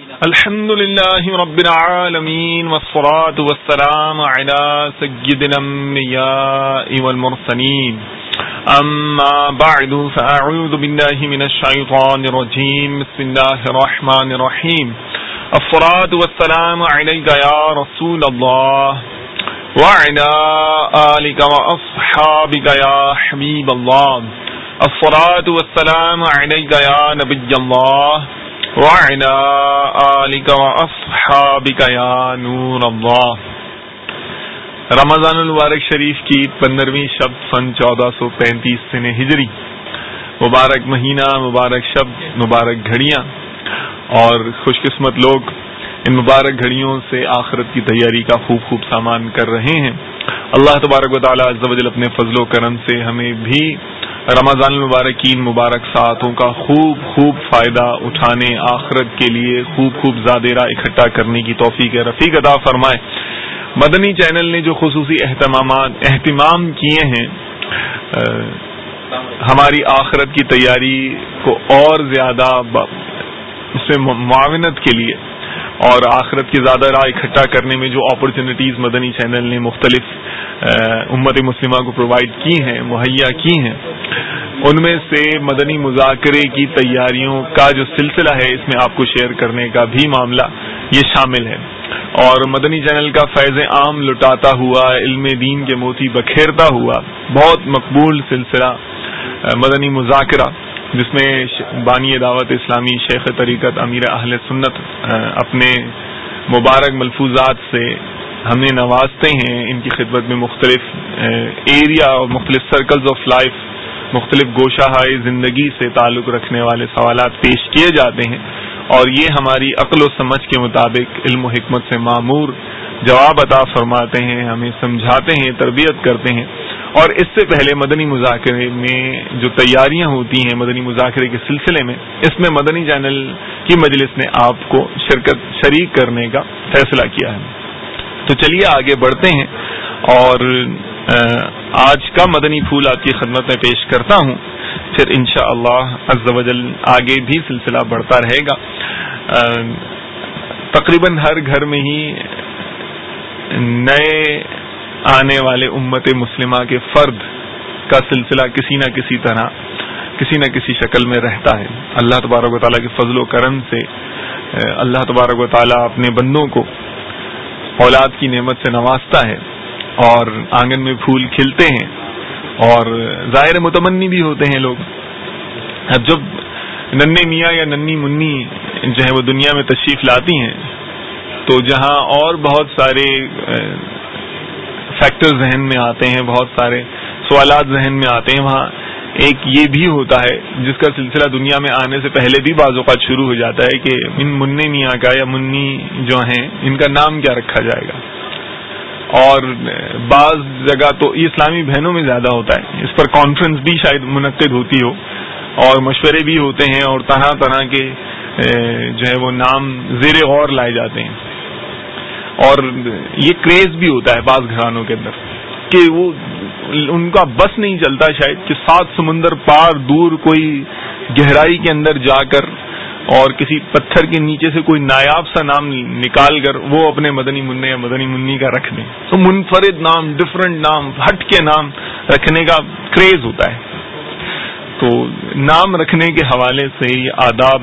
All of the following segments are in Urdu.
الحمد لله رب العالمين والصلاة والسلام على سيد الأنبياء والمرسلين. أما بعد، فأعوذ بالله من الشيطان الرجيم. بسم الله الرحمن الرحيم. الصلاة والسلام عليك يا رسول الله وعلى آلك وأصحابك يا حبيب الله. الصلاة والسلام عليك يا نبي الله وعلى آلك وأصحابك يا نور الله۔ رمضان المبارک شریف کی پندرہویں شب سن چودہ سو پینتیس سن ہجری۔ مبارک مہینہ، مبارک شب، مبارک گھڑیاں۔ اور خوش قسمت لوگ ان مبارک گھڑیوں سے آخرت کی تیاری کا خوب خوب سامان کر رہے ہیں۔ اللہ تبارک و تعالیٰ اپنے فضل و کرم سے ہمیں بھی رمضان المبارکین مبارک ساعتوں کا خوب خوب فائدہ اٹھانے آخرت کے لیے خوب خوب زادرہ اکٹھا کرنے کی توفیق رفیق ادا فرمائے۔ مدنی چینل نے جو خصوصی اہتمامات، اہتمام کیے ہیں ہماری آخرت کی تیاری کو اور زیادہ اس میں معاونت کے لیے اور آخرت کی زیادہ راہ اکٹھا کرنے میں جو اپرچونیٹیز مدنی چینل نے مختلف امت مسلمہ کو پرووائڈ کی ہیں، مہیا کی ہیں، ان میں سے مدنی مذاکرے کی تیاریوں کا جو سلسلہ ہے، اس میں آپ کو شیئر کرنے کا بھی معاملہ یہ شامل ہے۔ اور مدنی چینل کا فیض عام لٹاتا ہوا، علم دین کے موتی بکھیرتا ہوا، بہت مقبول سلسلہ مدنی مذاکرہ جس میں بانی دعوت اسلامی شیخ طریقت امیر اہل سنت اپنے مبارک ملفوظات سے ہم نے نوازتے ہیں۔ ان کی خدمت میں مختلف ایریا اور مختلف سرکلز آف لائف مختلف گوشہ زندگی سے تعلق رکھنے والے سوالات پیش کیے جاتے ہیں۔ اور یہ ہماری عقل و سمجھ کے مطابق علم و حکمت سے معمور جواب عطا فرماتے ہیں، ہمیں سمجھاتے ہیں، تربیت کرتے ہیں۔ اور اس سے پہلے مدنی مذاکرے میں جو تیاریاں ہوتی ہیں مدنی مذاکرے کے سلسلے میں، اس میں مدنی چینل کی مجلس نے آپ کو شرکت شریک کرنے کا فیصلہ کیا ہے۔ تو چلیے آگے بڑھتے ہیں اور آج کا مدنی پھول آپ کی خدمت میں پیش کرتا ہوں۔ پھر انشاء اللہ آگے بھی سلسلہ بڑھتا رہے گا۔ تقریباً ہر گھر میں ہی نئے آنے والے امت مسلمہ کے فرد کا سلسلہ کسی نہ کسی طرح، کسی نہ کسی شکل میں رہتا ہے۔ اللہ تبارک و تعالیٰ کے فضل و کرم سے اللہ تبارک و تعالیٰ اپنے بندوں کو اولاد کی نعمت سے نوازتا ہے اور آنگن میں پھول کھلتے ہیں اور ظاہر متمنی بھی ہوتے ہیں لوگ۔ اب جب ننھے میاں یا ننی منی جو ہے وہ دنیا میں تشریف لاتی ہیں، تو جہاں اور بہت سارے فیکٹر ذہن میں آتے ہیں، بہت سارے سوالات ذہن میں آتے ہیں۔ وہاں ایک یہ بھی ہوتا ہے، جس کا سلسلہ دنیا میں آنے سے پہلے بھی بعض اوقات شروع ہو جاتا ہے کہ ان منی میاں کا یا منی جو ہیں، ان کا نام کیا رکھا جائے گا۔ اور بعض جگہ تو یہ اسلامی بہنوں میں زیادہ ہوتا ہے۔ اس پر کانفرنس بھی شاید منعقد ہوتی ہو۔ اور مشورے بھی ہوتے ہیں اور طرح طرح کے جو ہے وہ نام زیر غور لائے جاتے ہیں۔ اور یہ کریز بھی ہوتا ہے بعض گھرانوں کے اندر کہ وہ ان کا بس نہیں چلتا شاید کہ سات سمندر پار دور کوئی گہرائی کے اندر جا کر اور کسی پتھر کے نیچے سے کوئی نایاب سا نام نکال کر وہ اپنے مدنی منع یا مدنی منی کا رکھ دیں۔ تو منفرد نام ڈفرنٹ نام، ہٹ کے نام رکھنے کا کریز ہوتا ہے۔ تو نام رکھنے کے حوالے سے یہ آداب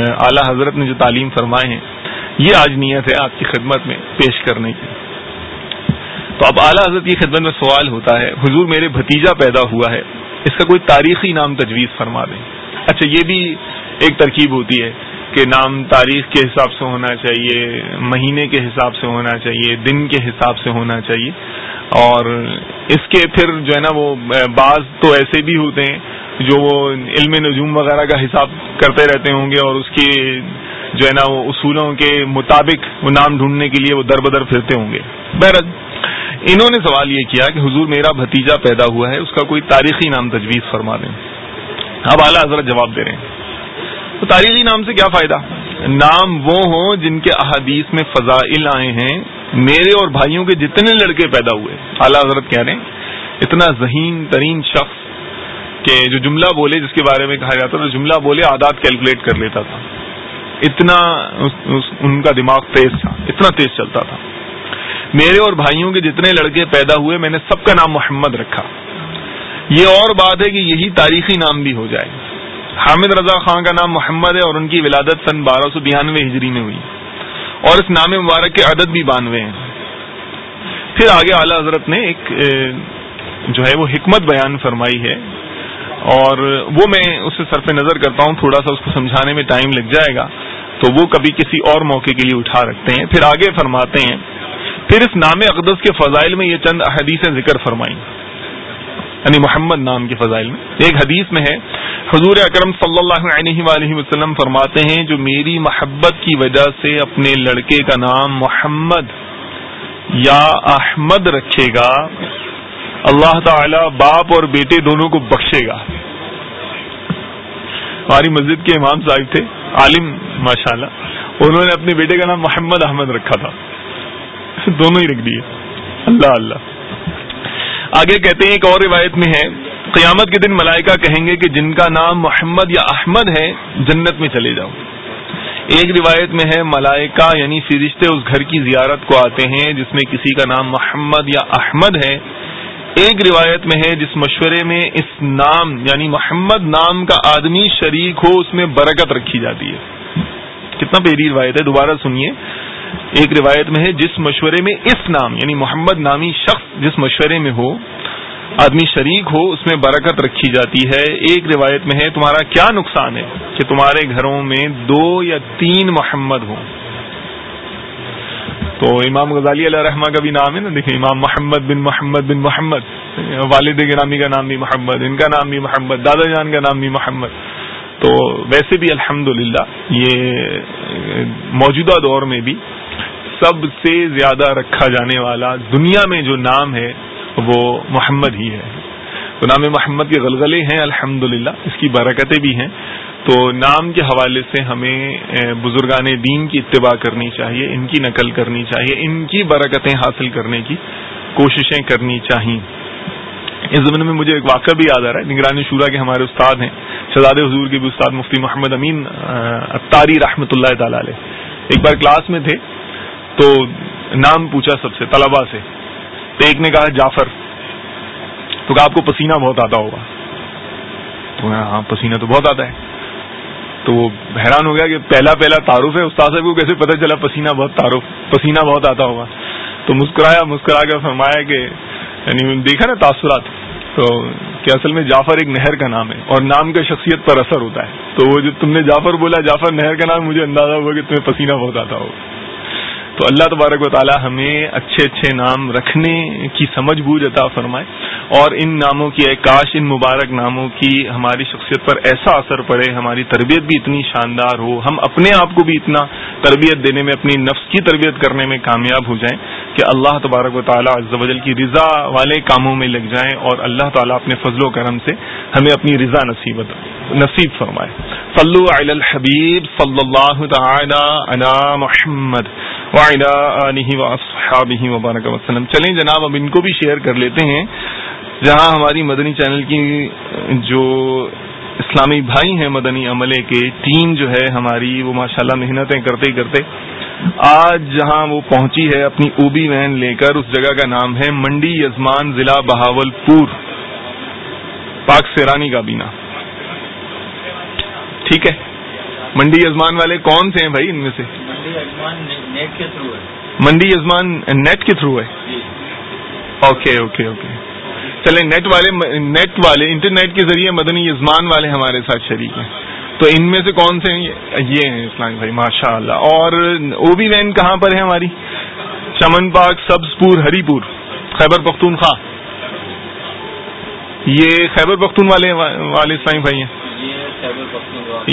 اعلی حضرت نے جو تعلیم فرمائے ہیں یہ آج نیت ہے آپ کی خدمت میں پیش کرنے کی۔ تو اب اعلیٰ حضرت کی خدمت میں سوال ہوتا ہے، حضور میرے بھتیجا پیدا ہوا ہے، اس کا کوئی تاریخی نام تجویز فرما دیں۔ اچھا یہ بھی ایک ترکیب ہوتی ہے کہ نام تاریخ کے حساب سے ہونا چاہیے، مہینے کے حساب سے ہونا چاہیے، دن کے حساب سے ہونا چاہیے۔ اور اس کے پھر جو ہے نا وہ، بعض تو ایسے بھی ہوتے ہیں جو وہ علم نجوم وغیرہ کا حساب کرتے رہتے ہوں گے اور اس کی جو ہے نا، وہ اصولوں کے مطابق وہ نام ڈھونڈنے کے لیے وہ در بدر پھرتے ہوں گے۔ بہرحال، انہوں نے سوال یہ کیا کہ حضور میرا بھتیجا پیدا ہوا ہے، اس کا کوئی تاریخی نام تجویز فرما دیں۔ اب اعلیٰ حضرت جواب دے رہے ہیں۔ تو تاریخی نام سے کیا فائدہ؟ نام وہ ہوں جن کے احادیث میں فضائل آئے ہیں، میرے اور بھائیوں کے جتنے لڑکے پیدا ہوئے۔ اعلیٰ حضرت کہہ رہے ہیں، اتنا ذہین ترین شخص کہ جو جملہ بولے، جس کے بارے میں کہا جاتا تھا، جملہ بولے آداد کیلکولیٹ کر لیتا تھا۔ اتنا ان کا دماغ تیز تھا، اتنا تیز چلتا تھا۔ میرے اور بھائیوں کے جتنے لڑکے پیدا ہوئے، میں نے سب کا نام محمد رکھا۔ یہ اور بات ہے کہ یہی تاریخی نام بھی ہو جائے۔ حامد رضا خان کا نام محمد ہے اور ان کی ولادت سن بارہ سو بیانوے ہجری میں ہوئی۔ اور اس نام مبارک کے عدد بھی بانوے ہیں۔ پھر آگے اعلی حضرت نے ایک جو ہے وہ حکمت بیان فرمائی ہے۔ اور وہ میں اس سے صرف نظر کرتا ہوں، تھوڑا سا اس کو سمجھانے میں ٹائم لگ جائے گا۔ تو وہ کبھی کسی اور موقع کے لیے اٹھا رکھتے ہیں۔ پھر آگے فرماتے ہیں، پھر اس نام اقدس کے فضائل میں یہ چند حدیثیں ذکر فرمائی یعنی محمد نام کے فضائل میں۔ ایک حدیث میں ہے، حضور اکرم صلی اللہ علیہ وآلہ وسلم فرماتے ہیں، جو میری محبت کی وجہ سے اپنے لڑکے کا نام محمد یا احمد رکھے گا، اللہ تعالی باپ اور بیٹے دونوں کو بخشے گا۔ ہماری مسجد کے امام صاحب تھے، عالم ماشاء اللہ انہوں نے اپنے بیٹے کا نام محمد احمد رکھا تھا۔ دونوں ہی رکھ دیے۔ اللہ اللہ۔ آگے کہتے ہیں ایک اور روایت میں ہے، قیامت کے دن ملائکہ کہیں گے کہ جن کا نام محمد یا احمد ہے، جنت میں چلے جاؤ۔ ایک روایت میں ہے، ملائکہ یعنی فرشتے اس گھر کی زیارت کو آتے ہیں، جس میں کسی کا نام محمد یا احمد ہے۔ ایک روایت میں ہے، جس مشورے میں اس نام یعنی محمد نام کا آدمی شریک ہو، اس میں برکت رکھی جاتی ہے۔ کتنا پیری روایت ہے، دوبارہ سنیے۔ ایک روایت میں ہے، جس مشورے میں اس نام یعنی محمد نامی شخص جس مشورے میں ہو، آدمی شریک ہو، اس میں برکت رکھی جاتی ہے۔ ایک روایت میں ہے، تمہارا کیا نقصان ہے؟ کہ تمہارے گھروں میں دو یا تین محمد ہوں۔ تو امام غزالی علیہ رحمہ کا بھی نام ہے نا، دیکھیں، امام محمد بن محمد بن محمد، والد گرامی کا نام بھی محمد، ان کا نام بھی محمد، دادا جان کا نام بھی محمد۔ تو ویسے بھی الحمد یہ موجودہ دور میں بھی سب سے زیادہ رکھا جانے والا دنیا میں جو نام ہے وہ محمد ہی ہے۔ تو نام محمد کے غلغلے ہیں الحمد اس کی برکتیں بھی ہیں۔ تو نام کے حوالے سے ہمیں بزرگان دین کی اتباع کرنی چاہیے، ان کی نقل کرنی چاہیے، ان کی برکتیں حاصل کرنے کی کوششیں کرنی چاہیے اس زمانے میں مجھے ایک واقعہ بھی یاد آ رہا ہے، نگرانی شورا کے ہمارے استاد ہیں، شہزاد حضور کے بھی استاد مفتی محمد امین اتاری رحمۃ اللہ تعالی علیہ۔ ایک بار کلاس میں تھے، تو نام پوچھا سب سے طلبا سے۔ تو ایک نے کہا، جعفر، تو کہا، آپ کو پسینہ بہت آتا ہوگا۔ تو ہاں پسینہ تو بہت آتا ہے۔ تو وہ حیران ہو گیا کہ پہلا پہلا تعارف ہے، استاد صاحب کو کیسے پتہ چلا پسینہ بہت تعارف، پسینہ بہت آتا ہوگا۔ تو مسکرایا، مسکرا کر فرمایا کہ یعنی دیکھا نا تاثرات۔ تو کہ اصل میں جعفر ایک نہر کا نام ہے اور نام کا شخصیت پر اثر ہوتا ہے۔ تو وہ جو تم نے جعفر بولا، جعفر نہر کا نام مجھے اندازہ ہوا کہ تمہیں پسینہ بہت آتا ہوگا۔ تو اللہ تبارک و تعالی ہمیں اچھے اچھے نام رکھنے کی سمجھ بوجھ عطا فرمائے اور ان ناموں کی کاش، ان مبارک ناموں کی ہماری شخصیت پر ایسا اثر پڑے، ہماری تربیت بھی اتنی شاندار ہو، ہم اپنے آپ کو بھی اتنا تربیت دینے میں، اپنی نفس کی تربیت کرنے میں کامیاب ہو جائیں کہ اللہ تبارک و تعالیٰ وجل کی رضا والے کاموں میں لگ جائیں اور اللہ تعالیٰ اپنے فضل و کرم سے ہمیں اپنی رضا نصیب نصیب فرمائے۔ صلو علی الحبیب صلی اللہ تعالی علی محمد۔ وبارک وسلم۔ چلیں جناب، اب ان کو بھی شیئر کر لیتے ہیں۔ جہاں ہماری مدنی چینل کی جو اسلامی بھائی ہیں مدنی عملے کے ٹیم جو ہے ہماری، وہ ماشاءاللہ محنتیں کرتے کرتے۔ آج جہاں وہ پہنچی ہے اپنی اوبی وین لے کر، اس جگہ کا نام ہے منڈی یزمان ضلع بہاول پور پاک سیرانی کا بینا۔ ٹھیک ہے؟ منڈی یزمان والے کون سے ہیں بھائی ان میں سے؟ منڈی یزمان نیٹ کے تھرو ہے اوکے اوکے اوکے چلے نیٹ والے نیٹ والے انٹرنیٹ کے ذریعے مدنی یزمان والے ہمارے ساتھ شریک ہیں تو ان میں سے کون سے یہ ہیں اسلام بھائی ماشاء اللہ اور او بی وین کہاں پر ہے ہماری چمن پاک سبز پور ہری پور خیبر پختونخوا یہ خیبر پختون والے والے اسلامی بھائی ہیں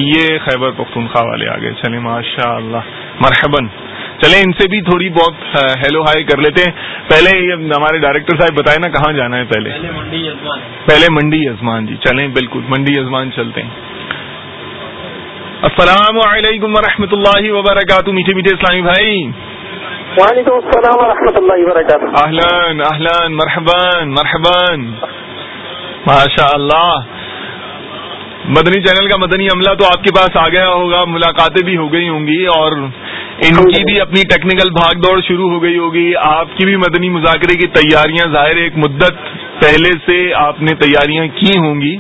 یہ خیبر پختونخوا والے آگے چلے ماشاء اللہ مرحبن چلیں ان سے بھی تھوڑی بہت ہیلو ہائی کر لیتے ہیں۔ پہلے ہمارے ڈائریکٹر صاحب بتائیں نا کہاں جانا ہے پہلے۔ پہلے منڈی یزمان جی۔ چلیں بالکل منڈی یزمان چلتے ہیں۔ السلام علیکم و اللہ وبرکاتہ۔ میٹھے میٹھے اسلامی بھائی۔ وعلیکم السلام و اللہ وبرکاتہ۔ اہلن اہلن مرحبان مرحبان ماشاء اللہ مدنی چینل کا مدنی عملہ تو آپ کے پاس آ گیا ہوگا ملاقاتیں بھی ہو گئی ہوں گی اور ان کی بھی اپنی ٹیکنیکل بھاگ دوڑ شروع ہو گئی ہوگی۔ آپ کی بھی مدنی مذاکرے کی تیاریاں ظاہر ایک مدت پہلے سے آپ نے تیاریاں کی ہوں گی۔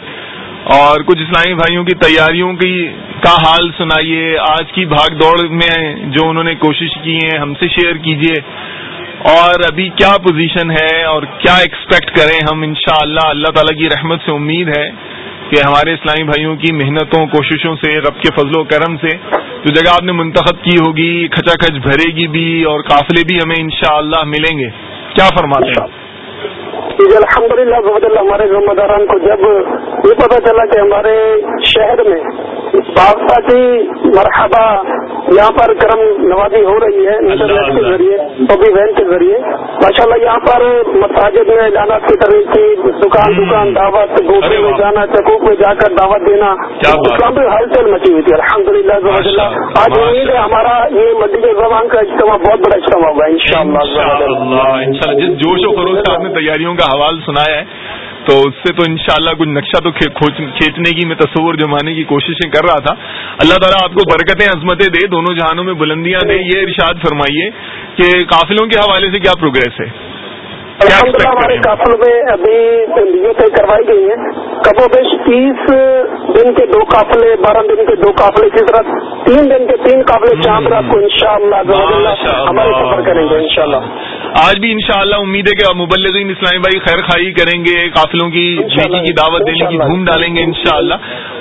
اور کچھ اسلامی بھائیوں کی تیاریوں کی کا حال سنائیے۔ آج کی بھاگ دوڑ میں جو انہوں نے کوشش کی ہے ہم سے شیئر کیجیے۔ اور ابھی کیا پوزیشن ہے اور کیا ایکسپیکٹ کریں ہم انشاءاللہ اللہ اللہ تعالی کی رحمت سے امید ہے۔ کہ ہمارے اسلامی بھائیوں کی محنتوں، کوششوں سے، رب کے فضل و کرم سے جو جگہ آپ نے منتخب کی ہوگی کھچا کھچ بھرے گی بھی اور قافلے بھی ہمیں انشاءاللہ ملیں گے۔ کیا فرماتے ہیں جی، الحمد للہ بہت اللہ ہمارے ذمہ داران کو جب یہ پتا چلا کہ ہمارے شہر میں بادشاہ کی مرحبا یہاں پر کرم نوازی ہو رہی ہے انٹرنیٹ کے ذریعے موبی وین کے ذریعے۔ ماشاء اللہ یہاں پر مساجد میں جانا کی طرح کی دکان دکان دعوت گوشے میں جانا چکوک میں جا کر دعوت دینا۔ اسلام بھی ہلچل مچی ہوئی تھی الحمد للہ آج امید ہے ہمارا یہ مدی زبان کا اجتماع بہت بڑا اجتماع ہوگا ان شاء اللہ جس جوش و خروش سے آپ نے تیاریوں کا حوال سنایا ہے تو اس سے تو انشاءاللہ کچھ نقشہ تو کھینچنے کی میں تصور جمانے کی کوششیں کر رہا تھا۔ اللہ تعالیٰ آپ کو برکتیں، عظمتیں دے، دونوں جہانوں میں بلندیاں دے، یہ ارشاد فرمائیے کہ قافلوں کے حوالے سے کیا پروگرس ہے؟ الحمد للہ ہمارے قافل میں ابھی نیتیں کروائی گئی ہیں۔ کبو بیش تیس دن کے دو قافلے بارہ دن کے دو قافلے اسی طرح تین دن کے تین قافلے چاند رات کو ان شاء اللہ ہمارے سفر کریں گے ان شاء اللہ آج بھی انشاءاللہ امید ہے کہ مبلغین اسلامی بھائی خیر خائی کریں گے قافلوں کی جیتی کی دعوت دینے کی دھوم ڈالیں گے انشاءاللہ۔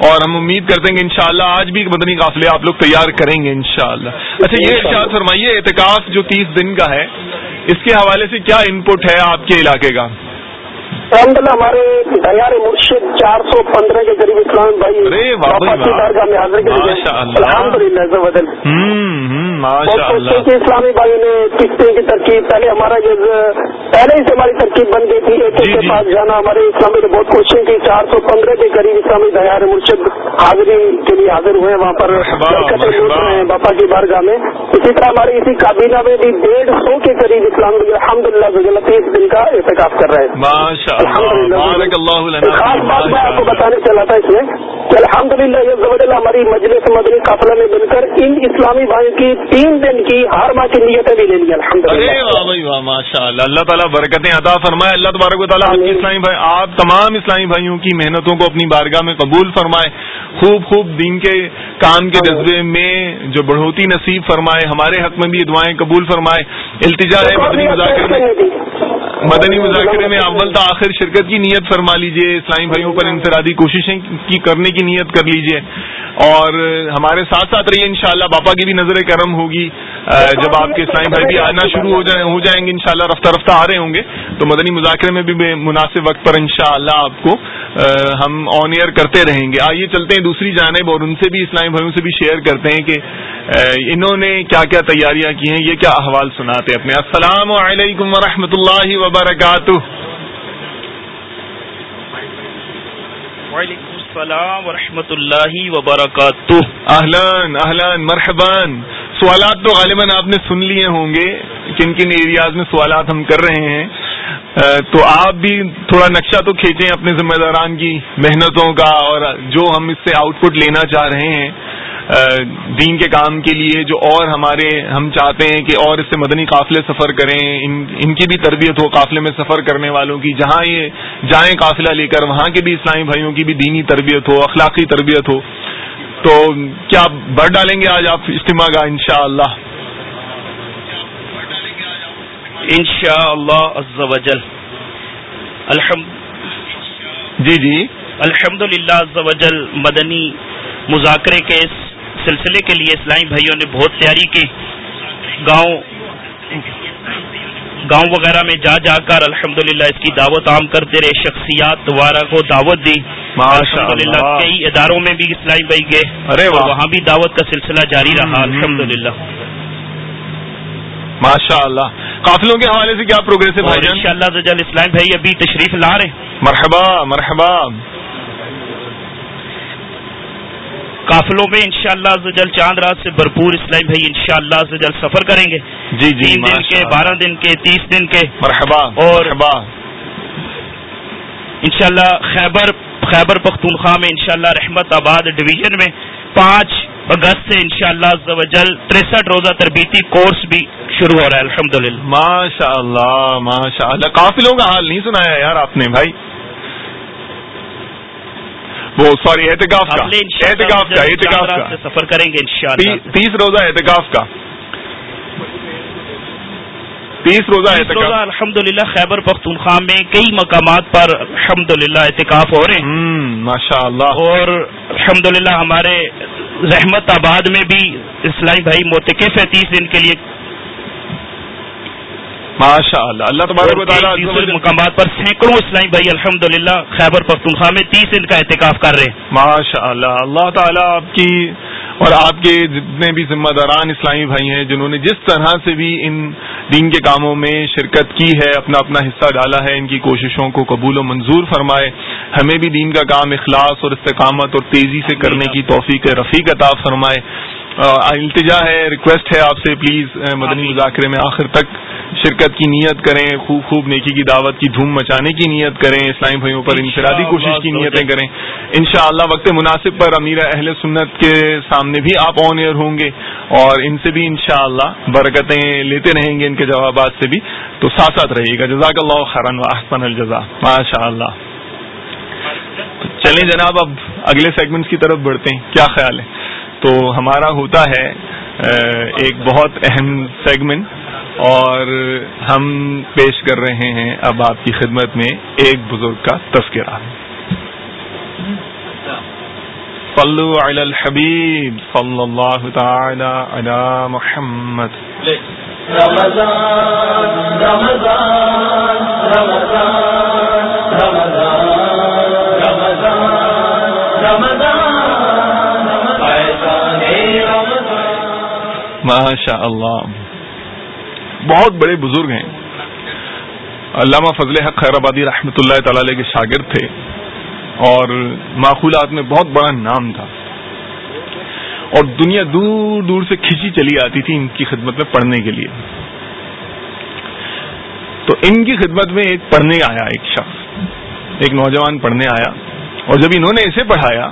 اور ہم امید کرتے ہیں کہ انشاءاللہ آج بھی مدنی قافلے آپ لوگ تیار کریں گے انشاءاللہ۔ اچھا یہ ارشاد فرمائیے اعتکاف جو تیس دن کا ہے اس کے حوالے سے کیا ان پٹ ہے؟ آپ کے علاقے کا؟ الحمد للہ ہمارے تیار مرشد چار سو پندرہ کے قریب اسلام بھائی الحمد للہ اسلامی بھائی نے قسطیں کی ترکیب پہلے ہمارا یہ پہلے ہی سے ہماری ترکیب بن گئی تھی ایک کے جی، جی۔ پاس جانا ہمارے اسلامی نے بہت کوششیں کی چار سو پندرہ کے قریب اسلامی تیار مرشد حاضری کے لیے حاضر ہوئے وہاں پر باپا کی بارگاہ میں۔ اسی طرح ہماری اسی کابینہ میں بھی ڈیڑھ سو کے قریب اسلام الحمد للہ تیس دن کا احتکاب کر رہے ہیں۔ خاص بات میں آپ کو بتانے چلا تھا اس میں کہ الحمد للہ یہ ہماری مجلس مدنی قافلہ میں مل کر ان اسلامی بھائیوں کی تین دن کی ہر ماہ کی نیتیں بھی لے لی الحمد للہ ماشاء اللہ اللہ تعالیٰ برکتیں عطا فرمائے۔ اللہ تبارک و تعالیٰ اسلامی بھائی آپ تمام اسلامی بھائیوں کی محنتوں کو اپنی بارگاہ میں قبول فرمائے۔ خوب خوب دین کے کام کے جذبے میں جو بڑھوتی نصیب فرمائے ہمارے حق میں بھی دعائیں قبول فرمائے۔ التجا ہے مدنی مذاکرے میں۔ مدنی مذاکرے میں اول آخر شرکت کی نیت فرما لیجیے، اسلامی بھائیوں پر انفرادی کوششیں کی کرنے کی نیت کر لیجیے۔ اور ہمارے ساتھ ساتھ رہیے انشاءاللہ، باپا کی بھی نظر کرم ہوگی۔ جب آپ کے اسلامی بھائی بھی آنا شروع ہو جائیں ہو جائیں گے، انشاءاللہ رفتہ رفتہ آ رہے ہوں گے۔ تو مدنی مذاکرے میں بھی مناسب وقت پر انشاءاللہ آپ کو ہم آن ایئر کرتے رہیں گے۔ آئیے چلتے ہیں دوسری جانب اور ان سے بھی، اسلامی بھائیوں سے بھی شیئر کرتے ہیں کہ انہوں نے کیا کیا تیاریاں کی ہیں، یہ کیا احوال سناتے ہیں اپنے۔ السلام علیکم ورحمۃ اللہ وبرکاتہ۔ وعلیکم السلام ورحمۃ اللہ وبرکاتہ۔ اہلان اہلان مرحبان۔ سوالات تو غالباً آپ نے سن لیے ہوں گے کن کن ایریاز میں سوالات ہم کر رہے ہیں۔ تو آپ بھی تھوڑا نقشہ تو کھینچیں اپنے ذمہ داران کی محنتوں کا اور جو ہم اس سے آؤٹ پٹ لینا چاہ رہے ہیں۔ دین کے کام کے لیے جو اور ہمارے ہم چاہتے ہیں کہ اور اس سے مدنی قافلے سفر کریں ان ان کی بھی تربیت ہو قافلے میں سفر کرنے والوں کی جہاں یہ جائیں قافلہ لے کر وہاں کے بھی اسلامی بھائیوں کی بھی دینی تربیت ہو اخلاقی تربیت ہو۔ تو کیا بڑھ ڈالیں گے آج آپ اجتماع کا؟ ان شاء اللہ ان شاء اللہ جی جی۔ الحمد للہ مدنی مذاکرے کے سلسلے کے لیے اسلامی بھائیوں نے بہت تیاری کی۔ گاؤں گاؤں وغیرہ میں جا جا کر الحمد اس کی دعوت عام کرتے رہے۔ شخصیات دوبارہ کو دعوت دی۔ الحمد للہ کئی اداروں میں بھی اسلامی بھائی گئے۔ ارے وہاں بھی دعوت کا سلسلہ جاری رہا۔ الحمد للہ ماشاء اللہ قافلوں کے حوالے سے کیا پروگرس ہے ان شاء اللہ اسلام بھائی ابھی تشریف لا رہے مرحبا مرحبا۔ قافلوں میں انشاءاللہ شاء اللہ چاند رات سے بھرپور اسلامی بھائی انشاءاللہ شاء اللہ سفر کریں گے. جی جی تین دن کے بارہ دن کے تیس دن کے. مرحبا اور انشاءاللہ خیبر خیبر پختونخوا میں انشاءاللہ رحمت آباد ڈویژن میں پانچ اگست سے انشاءاللہ شاء اللہ تریسٹھ روزہ تربیتی کورس بھی شروع ہو رہا ہے الحمد للہ ماشاء اللہ ماشاء اللہ کافی لوگوں کا حال نہیں سنایا یار آپ نے بھائی۔ وہ سوری احتکاف کا احتکاف کا احتکاف کا۔ سفر کریں گے انشاءاللہ۔ تیس روزہ احتکاف کا۔ تیس روزہ روزہ الحمد للہ خیبر پختونخوا میں کئی مقامات پر الحمد للہ احتکاف ہو رہے ہیں۔ ماشاء اللہ اور الحمد ہمارے رحمت آباد میں بھی اسلائی بھائی موتقف ہے تیس دن کے لیے۔ ماشاء اللہ اللہ تبارک مقامات پر سینکڑوں اسلامی بھائی الحمد خیبر پختونخوا میں تیس دن کا احتکاف کر رہے ہیں۔ ماشاء اللہ اللہ تعالیٰ آپ کی اور آپ کے جتنے بھی ذمہ داران اسلامی بھائی ہیں جنہوں نے جس طرح سے بھی ان دین کے کاموں میں شرکت کی ہے اپنا اپنا حصہ ڈالا ہے ان کی کوششوں کو قبول و منظور فرمائے ہمیں بھی دین کا کام اخلاص اور استقامت اور تیزی سے کرنے کی توفیق رفیق عطا فرمائے۔ التجا ہے ریکویسٹ ہے آپ سے پلیز مدنی مذاکرے میں آخر تک شرکت کی نیت کریں خوب خوب نیکی کی دعوت کی دھوم مچانے کی نیت کریں اسلامی بھائیوں پر انفرادی کوشش کی نیتیں کریں۔ انشاءاللہ وقت مناسب پر امیر اہل سنت کے سامنے بھی آپ آن ایئر ہوں گے اور ان سے بھی انشاءاللہ برکتیں لیتے رہیں گے ان کے جوابات سے بھی۔ تو ساتھ ساتھ رہے گا۔ جزاک اللہ خرن و احسن الجزا ماشاء اللہ چلیں جناب اب اگلے سیگمنٹس کی طرف بڑھتے ہیں۔ کیا خیال ہے؟ تو ہمارا ہوتا ہے ایک بہت اہم سیگمنٹ اور ہم پیش کر رہے ہیں اب آپ کی خدمت میں ایک بزرگ کا تذکرہ۔ صلو علی الحبیب صلی اللہ تعالی علی محمد۔ رمضان رمضان رمضان ماشاء اللہ بہت بڑے بزرگ ہیں. علامہ فضل حق خیر آبادی رحمۃ اللہ تعالی کے شاگرد تھے اور معقولات میں بہت بڑا نام تھا. اور دنیا دور دور سے کھینچی چلی آتی تھی ان کی خدمت میں پڑھنے کے لیے. تو ان کی خدمت میں ایک پڑھنے آیا ایک شخص. ایک نوجوان پڑھنے آیا اور جب انہوں نے اسے پڑھایا،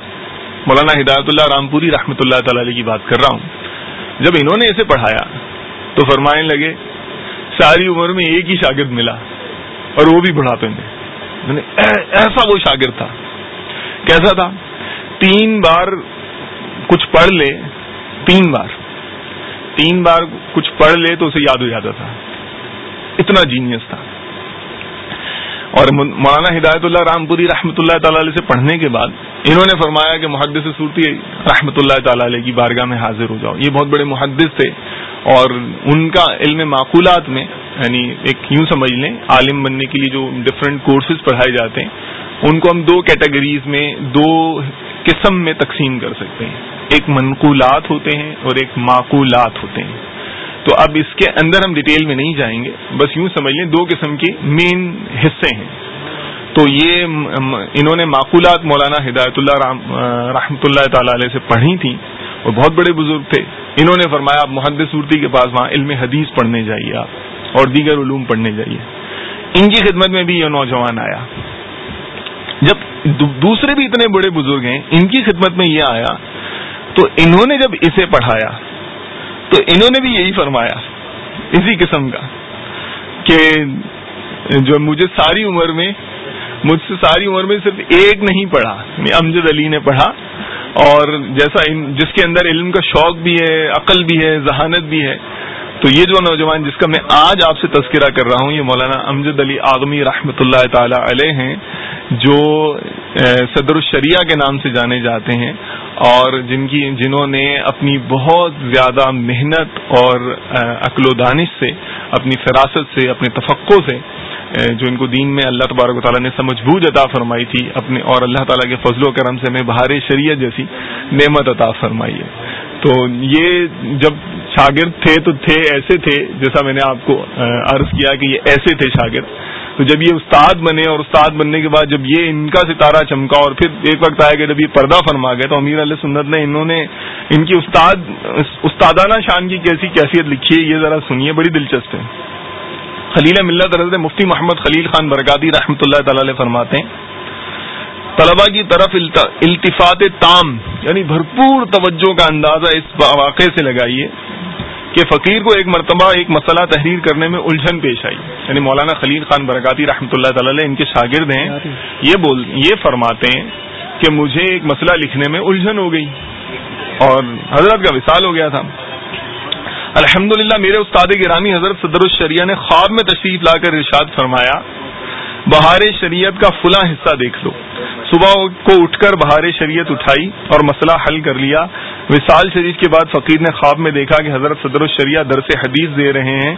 مولانا ہدایت اللہ رامپوری رحمۃ اللہ تعالی کی بات کر رہا ہوں جب انہوں نے اسے پڑھایا تو فرمانے لگے، ساری عمر میں ایک ہی شاگرد ملا اور وہ بھی بڑھاپے میں۔ ایسا وہ شاگرد تھا۔ کیسا تھا؟ تین بار کچھ پڑھ لے، تین بار۔ تین بار کچھ پڑھ لے تو اسے یاد ہو جاتا تھا۔ اتنا جینیس تھا۔ اور مولانا ہدایت اللہ رام پوری اللہ تعالی سے پڑھنے کے بعد انہوں نے فرمایا کہ محدث صورتی رحمۃ اللہ تعالی علیہ کی بارگاہ میں حاضر ہو جاؤ۔ یہ بہت بڑے محدث تھے اور ان کا علم معقولات میں یعنی ایک یوں سمجھ لیں، عالم بننے کے لیے جو ڈفرینٹ کورسز پڑھائے جاتے ہیں، ان کو ہم دو کیٹیگریز میں، دو قسم میں تقسیم کر سکتے ہیں۔ ایک منقولات ہوتے ہیں اور ایک معقولات ہوتے ہیں۔ تو اب اس کے اندر ہم ڈیٹیل میں نہیں جائیں گے، بس یوں سمجھ لیں، دو قسم کے مین حصے ہیں۔ تو یہ انہوں نے معقولات مولانا ہدایت اللہ رحمۃ اللہ تعالی علیہ سے پڑھی تھیں اور بہت بڑے بزرگ تھے۔ انہوں نے فرمایا، آپ محدث صورتی کے پاس وہاں علم حدیث پڑھنے جائیے آپ اور دیگر علوم پڑھنے جائیے۔ ان کی خدمت میں بھی یہ نوجوان آیا۔ جب دوسرے بھی اتنے بڑے بزرگ ہیں، ان کی خدمت میں یہ آیا۔ تو انہوں نے جب اسے پڑھایا، تو انہوں نے بھی یہی فرمایا، اسی قسم کا کہ جو مجھے ساری عمر میں مجھ سے ساری عمر میں صرف ایک نہیں پڑھا امجد علی نے پڑھا۔ اور جیسا جس کے اندر علم کا شوق بھی ہے، عقل بھی ہے، ذہانت بھی ہے، تو یہ جو نوجوان جس کا میں آج آپ سے تذکرہ کر رہا ہوں، یہ مولانا امجد علی آغمی رحمۃ اللہ تعالی علیہ ہیں، جو صدر الشریعہ کے نام سے جانے جاتے ہیں۔ اور جن کی جنہوں نے اپنی بہت زیادہ محنت اور عقل و دانش سے، اپنی فراست سے، اپنے تفقوں سے جو ان کو دین میں اللہ تبارک و تعالیٰ نے سمجھ بوجھ عطا فرمائی تھی، اپنے اور اللہ تعالیٰ کے فضل و کرم سے ہمیں بہار شریعت جیسی نعمت عطا فرمائی ہے۔ تو یہ جب شاگرد تھے تو تھے ایسے تھے، جیسا میں نے آپ کو عرض کیا کہ یہ ایسے تھے شاگرد۔ تو جب یہ استاد بنے اور استاد بننے کے بعد جب یہ ان کا ستارہ چمکا اور پھر ایک وقت آیا کہ جب یہ پردہ فرما گئے تو امیر علیہ سنت نے انہوں نے ان کی استاد، استادانہ شان کی کیسی کیفیت لکھی ہے، یہ ذرا سنیے، بڑی دلچسپ ہے۔ خلیل ملت حضرت مفتی محمد خلیل خان برگادی رحمۃ اللہ تعالی فرماتے ہیں طلبا کی طرف التفات تام یعنی بھرپور توجہ کا اندازہ اس واقعے سے لگائیے کہ فقیر کو ایک مرتبہ ایک مسئلہ تحریر کرنے میں الجھن پیش آئی۔ یعنی مولانا خلیل خان برکاتی رحمۃ اللہ تعالی ان کے شاگرد ہیں۔ یہ بول، یہ فرماتے ہیں کہ مجھے ایک مسئلہ لکھنے میں الجھن ہو گئی اور حضرت کا وصال ہو گیا تھا۔ الحمد میرے استاد گرامی حضرت صدر الشریعہ نے خواب میں تشریف لا کر ارشاد فرمایا بہار شریعت کا فلاں حصہ دیکھ لو۔ صبح کو اٹھ کر بہار شریعت اٹھائی اور مسئلہ حل کر لیا۔ وصال شریف کے بعد فقیر نے خواب میں دیکھا کہ حضرت صدر الشریعہ درس حدیث دے رہے ہیں۔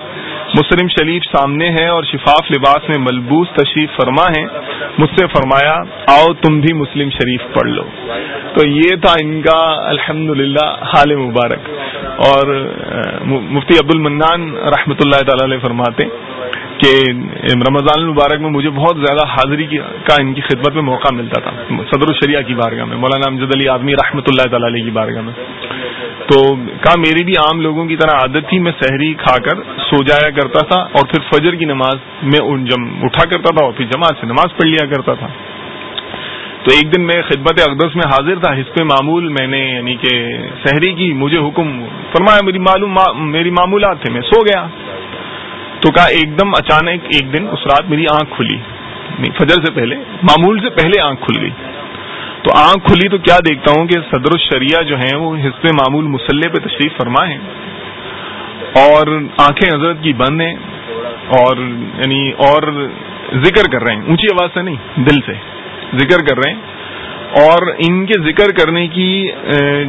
مسلم شریف سامنے ہے اور شفاف لباس میں ملبوس تشریف فرما ہے۔ مجھ سے فرمایا، آؤ تم بھی مسلم شریف پڑھ لو۔ تو یہ تھا ان کا الحمد حال مبارک۔ اور مفتی عبد المنان رحمۃ اللہ تعالی علیہ فرماتے کہ رمضان المبارک میں مجھے بہت زیادہ حاضری کا ان کی خدمت میں موقع ملتا تھا، صدر الشریعہ کی بارگاہ میں، مولانا امجد علی آدمی رحمۃ اللہ تعالی علیہ کی بارگاہ میں۔ تو کہا، میری بھی عام لوگوں کی طرح عادت تھی، میں سحری کھا کر سو جایا کرتا تھا اور پھر فجر کی نماز میں اٹھا کرتا تھا اور پھر جماعت سے نماز پڑھ لیا کرتا تھا۔ تو ایک دن میں خدمت اقدس میں حاضر تھا حسب معمول میں نے یعنی کہ سحری کی مجھے حکم فرمایا، میری معلوم میری معمولات تھے، میں سو گیا۔ تو کہا ایک دم اچانک ایک دن اس رات میری آنکھ کھلی۔ فجر سے پہلے، معمول سے پہلے آنکھ کھل گئی۔ تو آنکھ کھلی تو کیا دیکھتا ہوں کہ صدر الشریعہ جو ہیں وہ حصے معمول مسلح پہ تشریف فرما ہے اور آنکھیں حضرت کی بند ہیں اور یعنی اور ذکر کر رہے ہیں۔ اونچی آواز سے نہیں، دل سے ذکر کر رہے ہیں۔ اور ان کے ذکر کرنے کی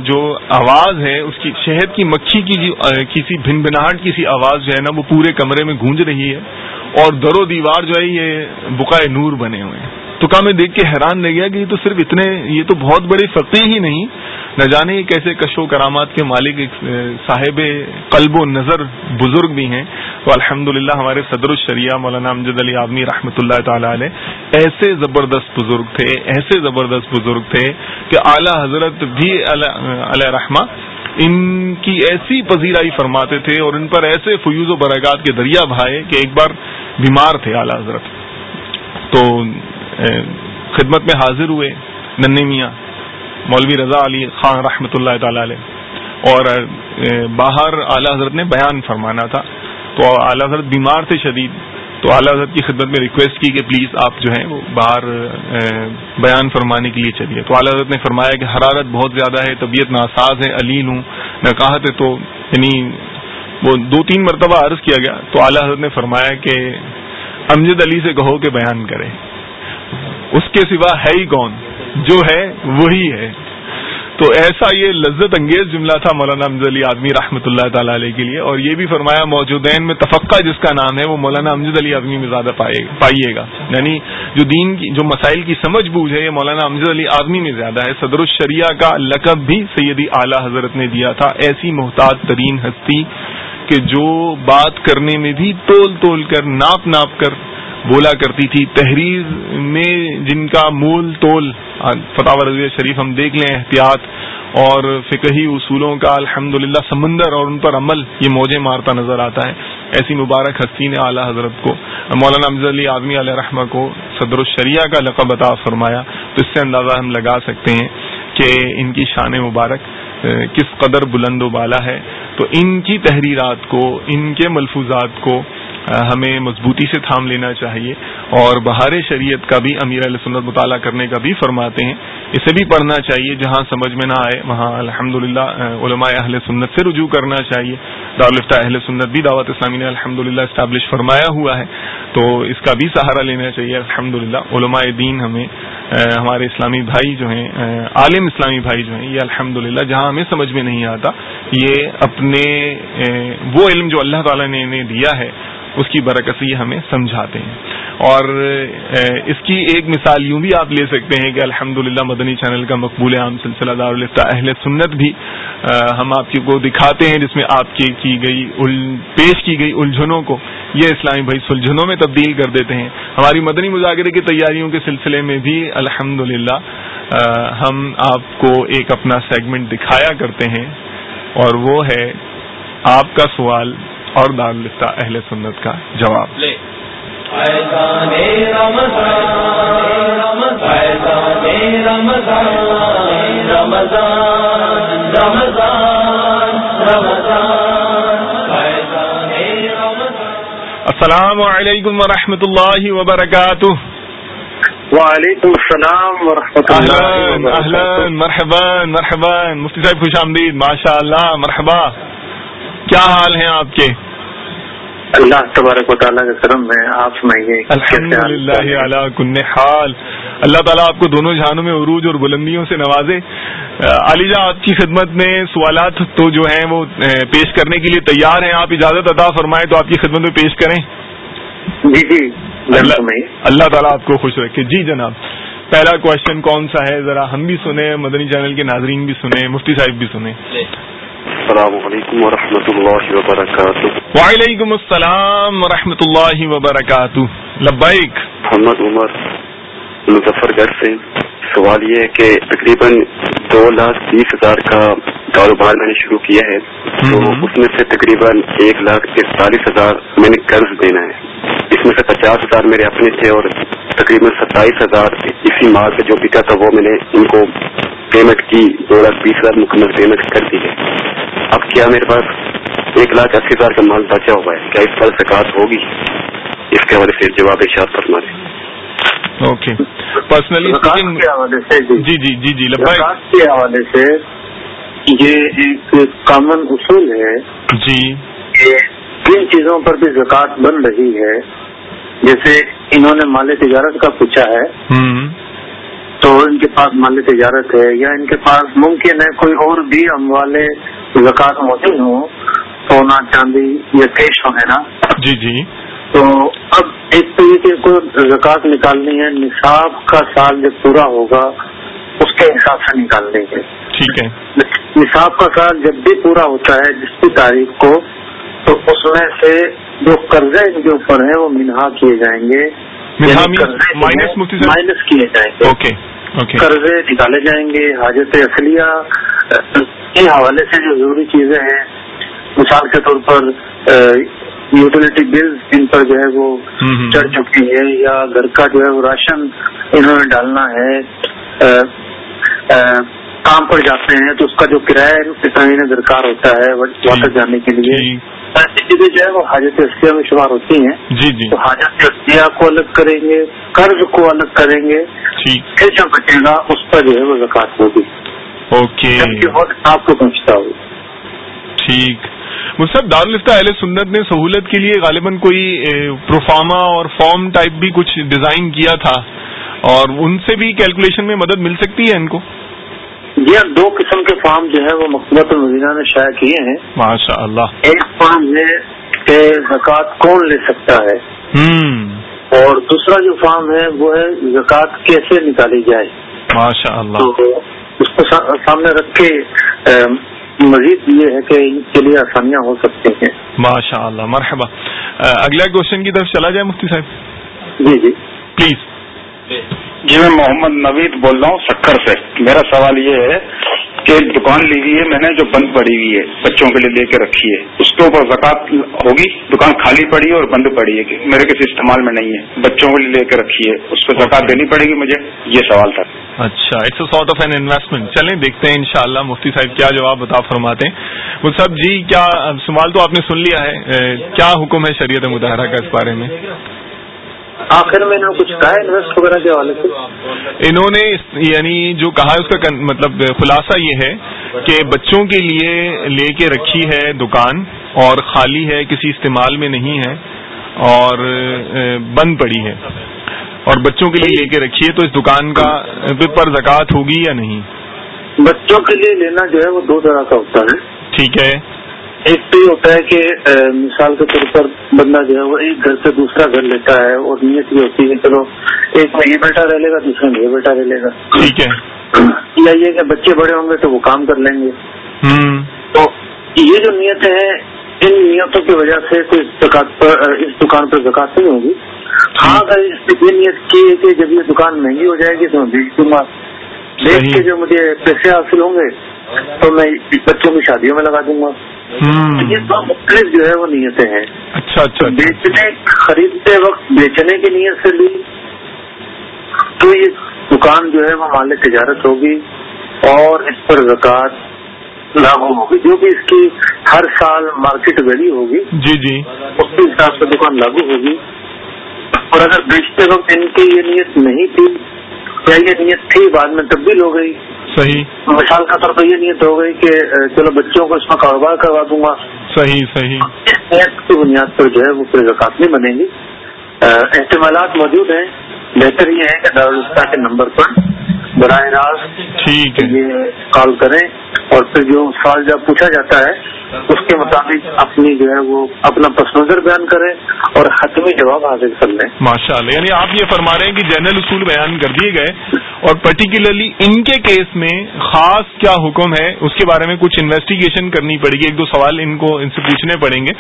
جو آواز ہے، اس کی شہد کی مکھی کی جو کسی بھن بھناٹ کی سی آواز جو ہے نا، وہ پورے کمرے میں گونج رہی ہے اور در و دیوار جو ہے، یہ بقائے نور بنے ہوئے ہیں۔ تو کہا میں دیکھ کے حیران رہ گیا کہ یہ تو صرف اتنے، یہ تو بہت بڑے فقیر ہی نہیں۔ نہ جانے کیسے کشو کرامات کے مالک، صاحب قلب و نظر بزرگ بھی ہیں۔ تو الحمد ہمارے صدر الشریعہ مولانا امجد علی عظمی رحمۃ اللہ تعالی علیہ ایسے زبردست بزرگ تھے، ایسے زبردست بزرگ تھے کہ اعلی حضرت بھی علیہ رحمہ ان کی ایسی پذیرائی فرماتے تھے اور ان پر ایسے فیوز و برکات کے دریا بھائے کہ ایک بار بیمار تھے اعلی حضرت۔ تو خدمت میں حاضر ہوئے ننی میاں مولوی رضا علی خان رحمۃ اللہ تعالی علیہ۔ اور باہر اعلی حضرت نے بیان فرمانا تھا۔ تو اعلی حضرت بیمار تھے شدید۔ تو اعلی حضرت کی خدمت میں ریکویسٹ کی کہ پلیز آپ جو ہیں وہ باہر بیان فرمانے کے لیے چلیے۔ تو اعلی حضرت نے فرمایا کہ حرارت بہت زیادہ ہے، طبیعت ناساز ہے، علیل ہوں نقاہت ہے۔ تو یعنی وہ دو تین مرتبہ عرض کیا گیا۔ تو اعلی حضرت نے فرمایا کہ امجد علی سے کہو کہ بیان کرے۔ اس کے سوا ہے ہی کون؟ جو ہے وہی ہے۔ تو ایسا یہ لذت انگیز جملہ تھا مولانا امجد علی آدمی رحمۃ اللہ تعالی علیہ کے لیے، اور یہ بھی فرمایا موجودین میں تفقہ جس کا نام ہے وہ مولانا امجد علی آدمی میں زیادہ پائیے گا۔ یعنی جو دین کی جو مسائل کی سمجھ بوجھ ہے، یہ مولانا امجد علی آدمی میں زیادہ ہے۔ صدر الشریعہ کا لقب بھی سیدی اعلی حضرت نے دیا تھا۔ ایسی محتاط ترین ہستی کہ جو بات کرنے میں بھی تول تول کر، ناپ ناپ کر بولا کرتی تھی، تحریر میں جن کا مول تول فتح رضی شریف ہم دیکھ لیں احتیاط اور فقہی اصولوں کا الحمد سمندر اور ان پر عمل، یہ موجیں مارتا نظر آتا ہے۔ ایسی مبارک ہستی نے اعلیٰ حضرت کو، مولانا امز علی آدمی علیہ رحمہ کو صدر الشریعہ کا لقب عطا فرمایا۔ تو اس سے اندازہ ہم لگا سکتے ہیں کہ ان کی شان مبارک کس قدر بلند و بالا ہے۔ تو ان کی تحریرات کو، ان کے ملفوظات کو ہمیں مضبوطی سے تھام لینا چاہیے اور بہار شریعت کا بھی امیر علیہ سنت مطالعہ کرنے کا بھی فرماتے ہیں۔ اسے بھی پڑھنا چاہیے، جہاں سمجھ میں نہ آئے، وہاں الحمد للہ علماء اہل سنت سے رجوع کرنا چاہیے۔ دارالفتہ اہل سنت بھی دعوت اسلامی نے الحمد للہ اسٹیبلش فرمایا ہوا ہے۔ تو اس کا بھی سہارا لینا چاہیے۔ الحمد للہ علماء دین ہمیں ہمارے اسلامی بھائی جو ہیں عالم اسلامی بھائی جو ہیں، یہ الحمد جہاں ہمیں سمجھ میں نہیں آتا، یہ اپنے وہ علم جو اللہ تعالیٰ نے انہیں دیا ہے اس کی برکت سے ہمیں سمجھاتے ہیں۔ اور اس کی ایک مثال یوں بھی آپ لے سکتے ہیں کہ الحمد مدنی چینل کا مقبول عام سلسلہ دار اہل سنت بھی ہم آپ کو دکھاتے ہیں جس میں آپ کی کی گئی پیش کی گئی الجھنوں کو۔ یہ اسلامی بھائی سلجھنوں میں تبدیل کر دیتے ہیں۔ ہماری مدنی مذاکرے کی تیاریوں کے سلسلے میں بھی الحمد ہم آپ کو ایک اپنا سیگمنٹ دکھایا کرتے ہیں۔ اور وہ ہے آپ کا سوال اور دارالفتہ اہل سنت کا جواب۔ السلام علیکم ورحمۃ اللہ وبرکاتہ۔ وعلیکم السلام ورحمۃ اللہ مرحبان مرحبان۔ مفتی صاحب خوش آمدید ماشاء اللہ مرحبا۔ کیا حال ہیں آپ کے؟ اللہ تبارک و تعالیٰ کے کرم میں آپ الحمد للہ کن حال۔ اللہ تعالیٰ آپ کو دونوں جہانوں میں عروج اور بلندیوں سے نوازے۔ علی جا آپ کی خدمت میں سوالات تو جو ہیں وہ پیش کرنے کے لیے تیار ہیں۔ آپ اجازت عطا فرمائیں تو آپ کی خدمت میں پیش کریں۔ جی جی اللہ تعالیٰ آپ کو خوش رکھے۔ جی جناب پہلا کوشچن کون سا ہے؟ ذرا ہم بھی سنیں مدنی چینل کے ناظرین بھی سنیں مفتی صاحب بھی سنیں۔ السلام علیکم ورحمۃ اللہ وبرکاتہ۔ وعلیکم السلام ورحمۃ اللہ وبرکاتہ۔ لبائک محمد عمر مظفر گڑھ سے سوال یہ ہے کہ تقریباً دو لاکھ بیس ہزار کا کاروبار میں نے شروع کیا ہے تو اس میں سے تقریباً ایک لاکھ اکتالیس ہزار میں نے قرض دینا ہے۔ اس میں سے پچاس ہزار میرے اپنے تھے اور تقریباً ستائیس ہزار اسی مال سے جو بکا تھا وہ میں نے ان کو پیمنٹ کی دو لاکھ بیس ہزار مکمل پیمنٹ کر دی ہے۔ اب کیا میرے پاس ایک لاکھ اسی ہزار کا مال بچا ہوا ہے؟ کیا اس پر سکاط ہوگی؟ اس کے حوالے سے جواب اشاعت فرما دیں۔ اوکے پرسنلی کے حوالے سے جی۔ جی جی جی کے حوالے سے یہ ایک کامن اصول ہے جی۔ جن چیزوں پر بھی زکوٰۃ بن رہی ہے۔ جیسے انہوں نے مال تجارت کا پوچھا ہے تو ان کے پاس مال تجارت ہے یا ان کے پاس ممکن ہے کوئی اور بھی ہم والے زکوٰۃ موجود ہوں سونا چاندی یا کیش وغیرہ جی جی۔ تو اب ایک طریقے کو زکوٰۃ نکالنی ہے نصاب کا سال جب پورا ہوگا اس کے حساب سے نکالنی ہے ٹھیک ہے۔ نصاب کا سال جب بھی پورا ہوتا ہے جس کی تاریخ کو تو اس میں سے جو قرضے ان کے اوپر ہیں وہ منہا کیے جائیں گے۔ یعنی مائنس کیے جائیں گے۔ قرضے نکالے جائیں گے حاجت اصلیہ کے حوالے سے جو ضروری چیزیں ہیں مثال کے طور پر یوٹیلیٹی بل ان پر جو ہے وہ چڑھ چکی ہے یا گھر کا جو ہے وہ راشن انہوں نے ڈالنا ہے کام پر جاتے ہیں تو اس کا جو کرایہ درکار ہوتا ہے واپس جانے کے لیے جی۔ ایسی چیزیں جو ہے وہ حاجت اشیا میں شمار ہوتی ہیں۔ جی جی۔ تو حاجت اشیا کو الگ کریں گے قرض کو الگ کریں گے پھر جو بچے گا اس پر جو ہے وہ زکات ہوگی۔ اوکے۔ آپ کو پہنچتا ہوگا۔ ٹھیک۔ مصحف دارالفتہ اہل سنت نے سہولت کے لیے غالباً کوئی پروفارما اور فارم ٹائپ بھی کچھ ڈیزائن کیا تھا اور ان سے بھی کیلکولیشن میں مدد مل سکتی ہے ان کو؟ جی ہاں دو قسم کے فارم جو ہے وہ مقبت المدینہ نے شائع کیے ہیں۔ ماشاء اللہ ایک فارم ہے کہ زکوٰۃ کون لے سکتا ہے۔ اور دوسرا جو فارم ہے وہ ہے زکوٰۃ کیسے نکالی جائے۔ ماشاء اللہ تو اس کو سامنے رکھ کے مزید یہ ہے کہ ان کے لیے آسانیاں ہو سکتی ہیں۔ ماشاء اللہ مرحبا اگلا کوشچن کی طرف چلا جائے مفتی صاحب؟ جی جی۔ پلیز۔ جی میں محمد نوید بول رہا ہوں، سکھر سے۔ میرا سوال یہ ہے کہ دکان لی ہوئی ہے، میں نے جو بند پڑی ہوئی ہے، بچوں کے لیے لے کے رکھی ہے، اس کے اوپر زکات ہوگی؟ دکان خالی پڑی ہے اور بند پڑی ہے میرے کسی استعمال میں نہیں ہے، بچوں کے لیے لے کے رکھی ہے، اس کو زکات دینی پڑے گی مجھے؟ یہ سوال تھا۔ اچھا it's a sort of an investment چلیں، دیکھتے ہیں، انشاءاللہ مفتی صاحب کیا جواب بتا فرماتے ہیں۔ وہ سب جی کیا سوال تو آپ نے سن لیا ہے کیا حکم ہے شریعت مظاہرہ کا اس بارے میں؟ آخر میں انہوں نے کچھ کہا انویسٹ وغیرہ کے حوالے سے۔ انہوں نے یعنی جو کہا ہے اس کا مطلب خلاصہ یہ ہے کہ بچوں کے لیے لے کے رکھی ہے دکان اور خالی ہے کسی استعمال میں نہیں ہے اور بند پڑی ہے۔ اور بچوں کے لیے لے کے رکھی ہے تو اس دکان کا پر زکات ہوگی یا نہیں؟ بچوں کے لیے لینا جو ہے وہ دو طرح کا ہوتا ہے۔ ٹھیک ہے۔ ایک تو یہ ہوتا ہے کہ مثال کے طور پر بندہ جو ہے وہ ایک گھر سے دوسرا گھر لیتا ہے اور نیت یہ ہوتی ہے چلو ایک میں یہ بیٹا رہ لے گا دوسرے میں یہ بیٹا رہ لے گا۔ ٹھیک ہے۔ یا یہ کہ بچے بڑے ہوں گے تو وہ کام کر لیں گے۔ تو یہ جو نیتیں ہیں ان نیتوں کی وجہ سے کوئی اس دکان پر زکات نہیں ہوگی۔ ہاں اگر اس یہ نیت کی ہے کہ جب یہ دکان مہنگی ہو جائے گی تو میں بیچ دوں گا۔ بیچ کے جو مجھے پیسے حاصل ہوں گے تو میں بچوں کی شادیوں میں لگا دوں گا۔ یہ دو مختلف جو ہے وہ نیتیں ہیں۔ اچھا اچھا بیچنے خریدتے وقت بیچنے کی نیت سے لی تو یہ دکان جو ہے وہ مال تجارت ہوگی اور اس پر زکوٰۃ لاگو ہوگی۔ جو بھی اس کی ہر سال مارکیٹ ویلی ہوگی جی جی۔ اس کے حساب سے دکان لاگو ہوگی۔ اور اگر بیچتے وقت ان کی یہ نیت نہیں تھی یا یہ نیت تھی بعد میں تبدیل ہو گئی۔ صحیح۔ مثال کا طور پر یہ نیت ہو گئی کہ چلو بچوں کو اس میں کاروبار کروا دوں گا۔ صحیح صحیح۔ اس نیت کی بنیاد پر جو ہے وہ پھر زکات نہیں بنے گی۔ احتمالات موجود ہیں۔ بہتر یہ ہے کہ دارالفتا کے نمبر پر براہ راست ٹھیک ہے۔ یہ کال کریں اور پھر جو سوال جب پوچھا جاتا ہے اس کے مطابق اپنی جو ہے وہ اپنا پس منظر بیان کریں اور حتمی جواب حاصل کر لیں۔ ماشاء اللہ یعنی آپ یہ فرما رہے ہیں کہ جنرل اصول بیان کر دیے گئے اور پرٹیکولرلی ان کے کیس میں خاص کیا حکم ہے اس کے بارے میں کچھ انویسٹیگیشن کرنی پڑے گی۔ ایک دو سوال ان کو ان سے پوچھنے پڑیں گے۔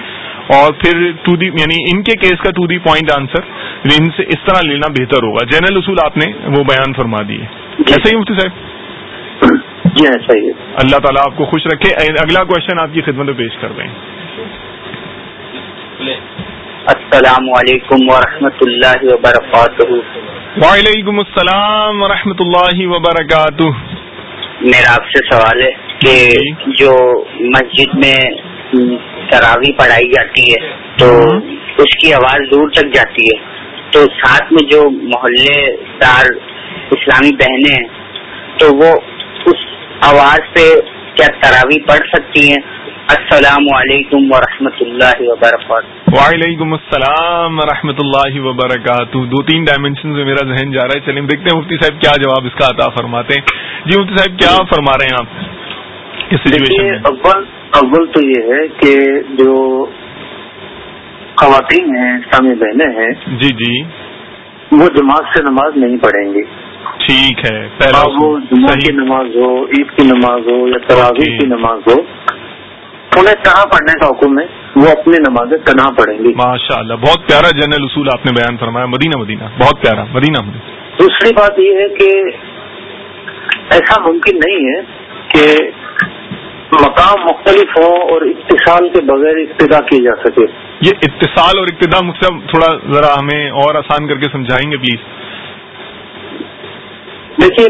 اور پھر ٹو دی یعنی ان کے کیس کا ٹو دی پوائنٹ آنسر ان سے اس طرح لینا بہتر ہوگا۔ جنرل اصول آپ نے وہ بیان فرما دیے۔ ایسے ہی مفتی صاحب؟ جی ہی اللہ تعالیٰ آپ کو خوش رکھے۔ اگلا کوشچن آپ کی خدمت میں پیش کر دیں السلام علیکم ورحمۃ اللہ وبرکاتہ۔ وعلیکم السلام ورحمۃ اللہ وبرکاتہ۔ میرا آپ سے سوال ہے کہ جی۔ جو مسجد میں تراوی پڑھائی جاتی ہے تو اس کی آواز دور تک جاتی ہے۔ تو ساتھ میں جو محلے دار اسلامی بہنیں ہیں تو وہ اس آواز پہ کیا تراوی پڑھ سکتی ہیں؟ السلام علیکم ورحمۃ اللہ وبرکاتہ۔ وعلیکم السلام ورحمۃ اللہ وبرکاتہ۔ دو تین ڈائمینشن میں میرا ذہن جا رہا ہے۔ چلیں دیکھتے ہیں مفتی صاحب کیا جواب اس کا عطا فرماتے ہیں۔ جی مفتی صاحب کیا فرما رہے ہیں آپ؟ اس سچویشن اول اول تو یہ ہے کہ جو خواتین ہیں اسلامی بہنیں ہیں جی جی۔ وہ جماعت سے نماز نہیں پڑھیں گی ٹھیک ہے پہلا وہ جمعہ کی نماز ہو عید کی نماز ہو یا تراوی کی نماز ہو انہیں تنہا پڑھنے کا حکم ہے؟ وہ اپنی نمازیں تنہا پڑھیں گی ماشاء اللہ بہت پیارا جنرل اصول آپ نے بیان فرمایا مدینہ مدینہ۔ بہت پیارا مدینہ مدینہ۔ دوسری بات یہ ہے کہ ایسا ممکن نہیں ہے کہ مقام مختلف ہو اور اتصال کے بغیر ابتدا کی جا سکے۔ یہ اتصال اور ابتدا مجھ سے تھوڑا ذرا ہمیں اور آسان کر کے سمجھائیں گے پلیز۔ دیکھیے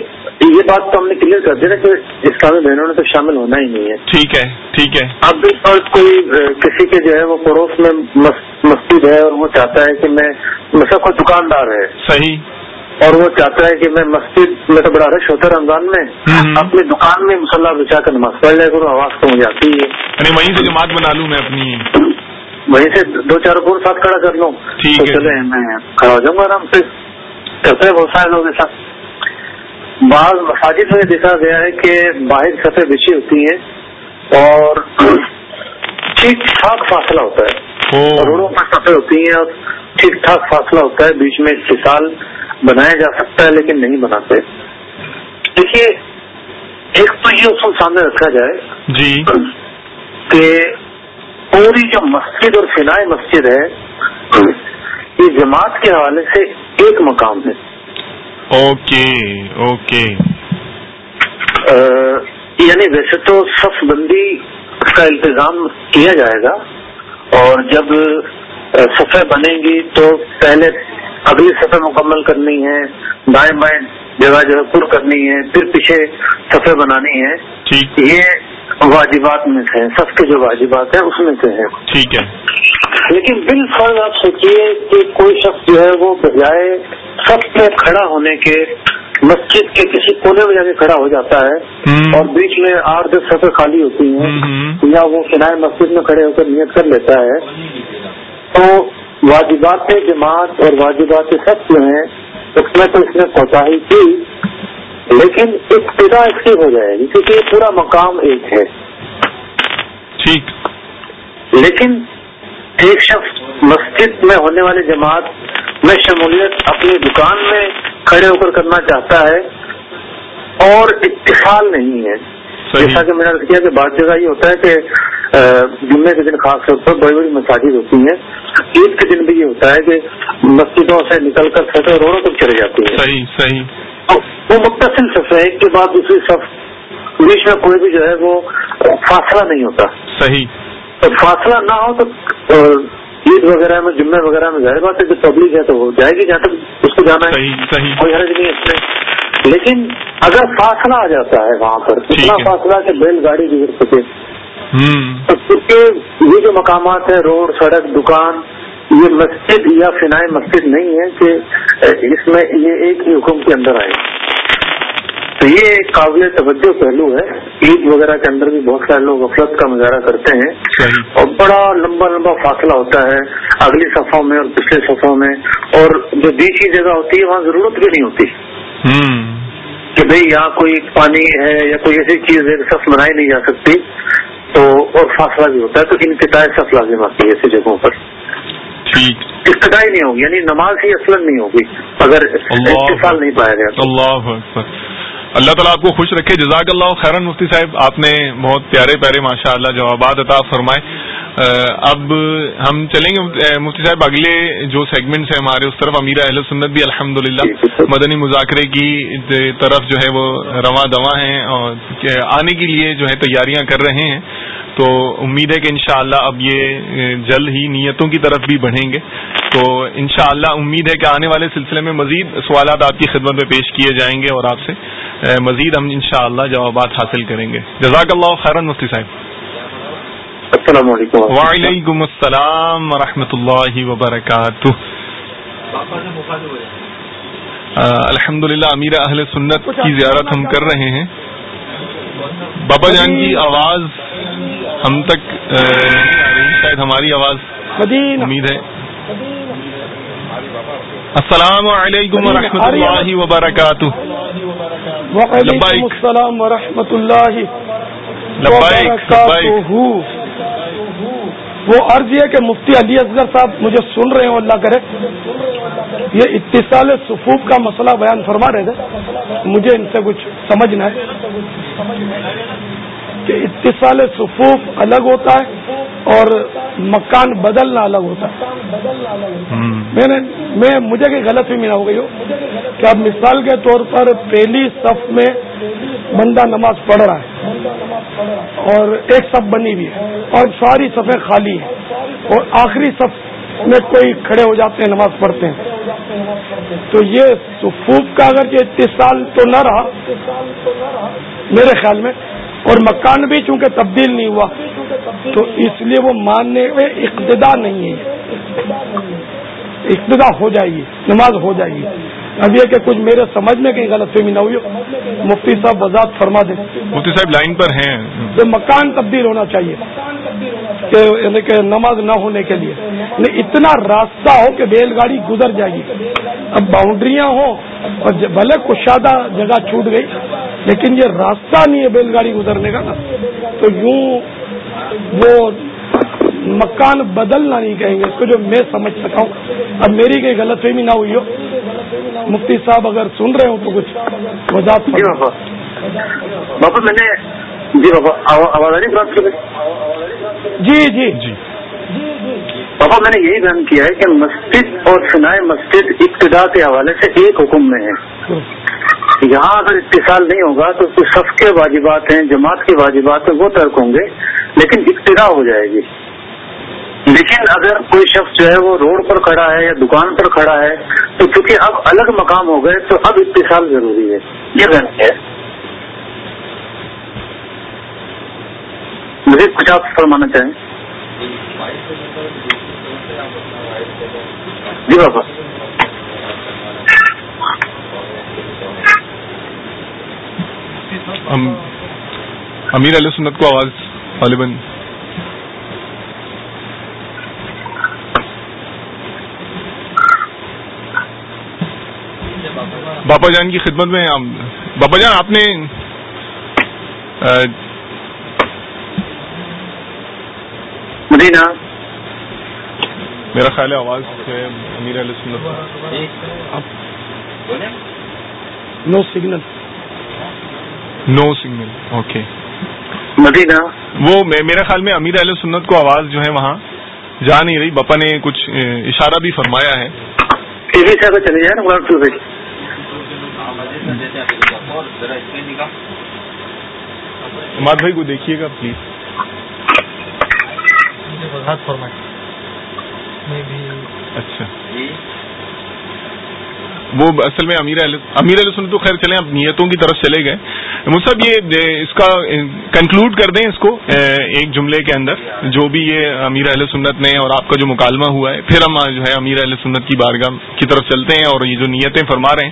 یہ بات تو ہم نے کلیئر کر دیا کہ اسلامی بہنوں نے تو شامل ہونا ہی نہیں ہے۔ ٹھیک ہے ٹھیک ہے۔ اب بھی کوئی کسی کے جو ہے وہ پڑوس میں مسجد ہے اور وہ چاہتا ہے کہ میں مثلا کوئی دکاندار ہے۔ صحیح۔ اور وہ چاہتا ہے کہ میں مسجد میں تو بڑا رش ہوتا ہے رمضان میں اپنی دکان میں مسلح بچا کر نماز پڑھ لے کروں آواز تو مجھے آتی ہے۔ یعنی وہیں سے جماعت بنا لوں میں اپنی۔ وہیں سے دو چار اور ساتھ کھڑا کر لوں۔ ٹھیک ہے میں کھڑا ہو جاؤں گا آرام سے۔ کرتے ہیں بہت سارے لوگ ایسا۔ بعض مساجد میں دیکھا گیا ہے کہ باہر سطح بچھی ہوتی ہیں اور ٹھیک ٹھاک فاصلہ ہوتا ہے۔ روڈوں پر سطح ہوتی ہیں اور ٹھیک ٹھاک فاصلہ ہوتا ہے بیچ میں اتصال بنایا جا سکتا ہے لیکن نہیں بناتے۔ دیکھیے ایک تو یہ اصول سامنے رکھا جائے جی۔ کہ پوری جو مسجد اور فنائے مسجد ہے یہ جماعت کے حوالے سے ایک مقام ہے۔ Okay okay. یعنی ویسے تو صف بندی کا التظام کیا جائے گا اور جب صفحے بنے گی تو پہلے اگلی صفحے مکمل کرنی ہے دائیں بائیں جگہ جگہ پر کرنی ہے پھر پیچھے صفحے بنانی ہے۔ یہ واجبات میں سے سب کے جو واجبات ہیں اس میں سے ہیں۔ ٹھیک ہے۔ لیکن بال فرض آپ سوچیے کہ کوئی شخص جو ہے وہ بجائے سب میں کھڑا ہونے کے مسجد کے کسی کونے میں جا کے کھڑا ہو جاتا ہے اور بیچ میں آٹھ دس سفر خالی ہوتی ہیں یا وہ فنائے مسجد میں کھڑے ہو کر نیت کر لیتا ہے تو واجبات جماعت اور واجبات سب جو ہیں اس میں تو اس نے کوتا کی لیکن ابتدا اس کی ہو جائے گی کیونکہ یہ پورا مقام ایک ہے۔ ٹھیک۔ لیکن ایک شخص مسجد میں ہونے والی جماعت میں شمولیت اپنی دکان میں کھڑے ہو کر کرنا چاہتا ہے اور اتصال نہیں ہے۔ جیسا کہ میں نے کیا کہ بعض جگہ یہ ہوتا ہے کہ جمعے کے دن خاص طور پر بڑی بڑی مساجد ہوتی ہیں۔ عید کے دن بھی یہ ہوتا ہے کہ مسجدوں سے نکل کر سطح روڈوں تک چلے جاتی ہیں۔ صحیح صحیح۔ وہ متصل صفحہ ایک کے بعد دوسری صف۔ بیچ میں کوئی بھی جو ہے وہ فاصلہ نہیں ہوتا۔ صحیح۔ تو فاصلہ نہ ہو تو عید وغیرہ میں جمعے وغیرہ میں ظاہر بات ہے کہ پبلک ہے تو وہ جائے گی جہاں تک اس کو جانا ہے۔ کوئی حرج نہیں اس میں۔ لیکن اگر فاصلہ آ جاتا ہے وہاں پر اتنا فاصلہ کہ بیل گاڑی گزر سکے۔ تو کیونکہ یہ جو مقامات ہیں روڈ سڑک دکان یہ مسجد یا فنائے مسجد نہیں ہے کہ اس میں یہ ایک ہی حکم کے اندر آئے۔ تو یہ ایک قابل توجہ پہلو ہے۔ عید وغیرہ کے اندر بھی بہت سارے لوگ غفلت کا مظاہرہ کرتے ہیں۔ اور بڑا لمبا لمبا فاصلہ ہوتا ہے اگلی صفوں میں اور پچھلے صفوں میں۔ اور جو بیچ کی جگہ ہوتی ہے وہاں ضرورت بھی نہیں ہوتی۔ کہ بھئی یہاں کوئی پانی ہے یا کوئی ایسی چیز ہے صف بنائی نہیں جا سکتی تو اور فاصلہ بھی ہوتا ہے تو ان صف لازم آتی ہے ایسی جگہوں پر۔ ابتدائی نہیں ہوگی یعنی نماز ہی اصل نہیں ہوگی اگر اتصال نہیں پایا گیا اللہ اللہ تعالیٰ آپ کو خوش رکھے۔ جزاک اللہ خیرن مفتی صاحب آپ نے بہت پیارے پیارے ماشاء اللہ جوابات عطا فرمائے۔ اب ہم چلیں گے مفتی صاحب اگلے جو سیگمنٹس ہیں ہمارے اس طرف امیر اہل سنت بھی الحمد مدنی مذاکرے کی طرف جو ہے وہ رواں دواں ہیں اور آنے کے لیے جو ہے تیاریاں کر رہے ہیں۔ تو امید ہے کہ انشاءاللہ اب یہ جلد ہی نیتوں کی طرف بھی بڑھیں گے۔ تو انشاءاللہ امید ہے کہ آنے والے سلسلے میں مزید سوالات آپ کی خدمت میں پیش کیے جائیں گے اور آپ سے مزید ہم انشاءاللہ جوابات حاصل کریں گے۔ جزاک اللہ خیرن مفتی صاحب۔ السلام علیکم. وعلیکم السلام ورحمۃ اللہ وبرکاتہ. الحمد للہ امیر اہل سنت کی زیارت ہم کر رہے ہیں. بابا جان کی آواز ہم تک شاید ہماری آواز امید ہے. السلام علیکم ورحمۃ اللہ وبرکاتہ. وعلیکم السلام ورحمۃ اللہ وہ عرض یہ کہ مفتی علی اصغر صاحب مجھے سن رہے ہوں، اللہ کرے۔ یہ اتصال صفوف کا مسئلہ بیان فرما رہے تھے۔ مجھے ان سے کچھ سمجھنا ہے کہ اتصال صفوف الگ ہوتا ہے اور مکان بدلنا الگ ہوتا ہے۔ میں نے میں مجھے کوئی غلط بھی ملا ہو گئی ہو کہ اب مثال کے طور پر پہلی صف میں بندہ نماز پڑھ رہا ہے اور ایک صف بنی ہوئی ہے اور ساری صفیں خالی ہیں اور آخری صف میں کوئی کھڑے ہو جاتے ہیں، نماز پڑھتے ہیں۔ تو یہ صفوف کا اگر یہ اتصال تو نہ رہا، میرے خیال میں اور مکان بھی چونکہ تبدیل نہیں ہوا تو اس لیے وہ ماننے میں اقتدا نہیں ہے۔ اقتدا ہو جائے گی نماز ہو جائے۔ گی اب یہ کہ کچھ میرے سمجھ میں کہیں غلط فہمی نہ ہوئی مفتی صاحب وضاحت فرما دیں۔ مفتی صاحب لائن پر ہیں۔ تو مکان تبدیل ہونا چاہیے۔ کہ یعنی کہ نماز نہ ہونے کے لیے۔ یعنی اتنا راستہ ہو کہ بیل گاڑی گزر جائے گی۔ اب باؤنڈریاں ہوں اور بھلے کشادہ جگہ چھوٹ گئی، لیکن یہ راستہ نہیں ہے بیل گاڑی گزرنے کا نا۔ تو یوں وہ مکان بدلنا نہیں کہیں گے۔ اس کو جو میں سمجھ سکا ہوں۔ اب میری کوئی غلط فہمی نہ ہوئی ہو۔ مفتی صاحب اگر سن رہے ہوں تو کچھ وضاحت جی، ہاں۔ میں نے جی بابا آواز آ رہی بات جی جی۔ جی۔ بابا میں نے یہی بیان کیا ہے کہ مسجد اور فنائے مسجد ابتدا کے حوالے سے ایک حکم میں ہے۔ یہاں اگر اتصال نہیں ہوگا تو کچھ سب کے واجبات ہیں جماعت کے واجبات ہیں وہ ترک ہوں گے لیکن ابتدا ہو جائے گی۔ لیکن اگر کوئی شخص جو ہے وہ روڈ پر کھڑا ہے یا دکان پر کھڑا ہے تو چونکہ اب الگ مقام ہو گئے تو اب اتصال ضروری ہے۔ یہ بہن ہے۔ مجھے کچھ آپ فرمانا چاہیں؟ جی بابا۔ امیر علیہ سنت کو آواز غالباً باپا جان کی خدمت میں باپا جان، آپ نے مدینہ۔ میرا خیال ہے آواز ہے امیر علیہ سنت۔ No signal. No signal okay. Madina. وہ میرا خیال میں امیر علیہ سنت کو آواز جو ہے وہاں جا نہیں رہی۔ باپا نے کچھ اشارہ بھی فرمایا ہے۔ چلے جائے نا اماد بھائی کو دیکھیے گا پلیز اچھا۔ وہ اصل میں امیر امیر علیہ سنت تو خیر چلیں اب نیتوں کی طرف چلے گئے۔ مصحف یہ اس کا کنکلوڈ کر دیں اس کو ایک جملے کے اندر۔ جو بھی یہ امیر اہل سنت نے اور آپ کا جو مکالمہ ہوا ہے پھر ہم جو ہے امیر اہل سنت کی بارگاہ کی طرف چلتے ہیں اور یہ جو نیتیں فرما رہے ہیں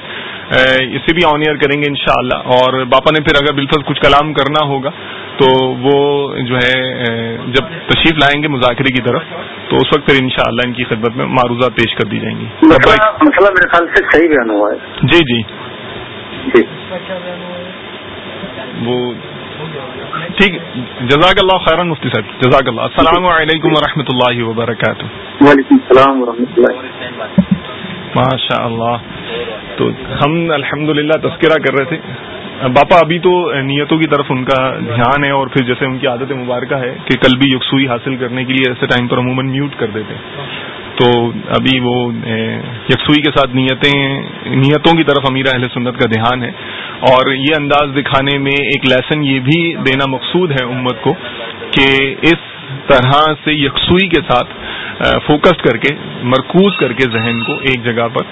اسے بھی آن ایئر کریں گے انشاءاللہ۔ اور باپا نے پھر اگر بالفل کچھ کلام کرنا ہوگا تو وہ جو ہے جب تشریف لائیں گے مذاکرے کی طرف تو اس وقت پھر انشاءاللہ ان کی خدمت میں معروضات پیش کر دی جائیں گی۔ مسئلہ میرے خیال سے صحیح بیان ہوا ہے۔ جی جی۔ جی۔ وہ ٹھیک۔ جزاک اللہ خیرن مفتی صاحب۔ جزاک اللہ۔ السلام علیکم و اللہ وبرکاتہ۔ وعلیکم السلام و اللہ۔ ماشاء اللہ تو ہم الحمد للہ تذکرہ کر رہے تھے۔ باپا، ابھی تو نیتوں کی طرف ان کا دھیان ہے اور پھر جیسے ان کی عادت مبارکہ ہے کہ کل بھی یکسوئی حاصل کرنے کے لیے ایسے ٹائم پر عموماً میوٹ کر دیتے تو ابھی وہ یکسوئی کے ساتھ نیتیں، نیتوں کی طرف امیر اہل سنت کا دھیان ہے۔ اور یہ انداز دکھانے میں ایک لیسن یہ بھی دینا مقصود ہے امت کو کہ اس طرح سے یکسوئی کے ساتھ فوکس کر کے، مرکوز کر کے ذہن کو ایک جگہ پر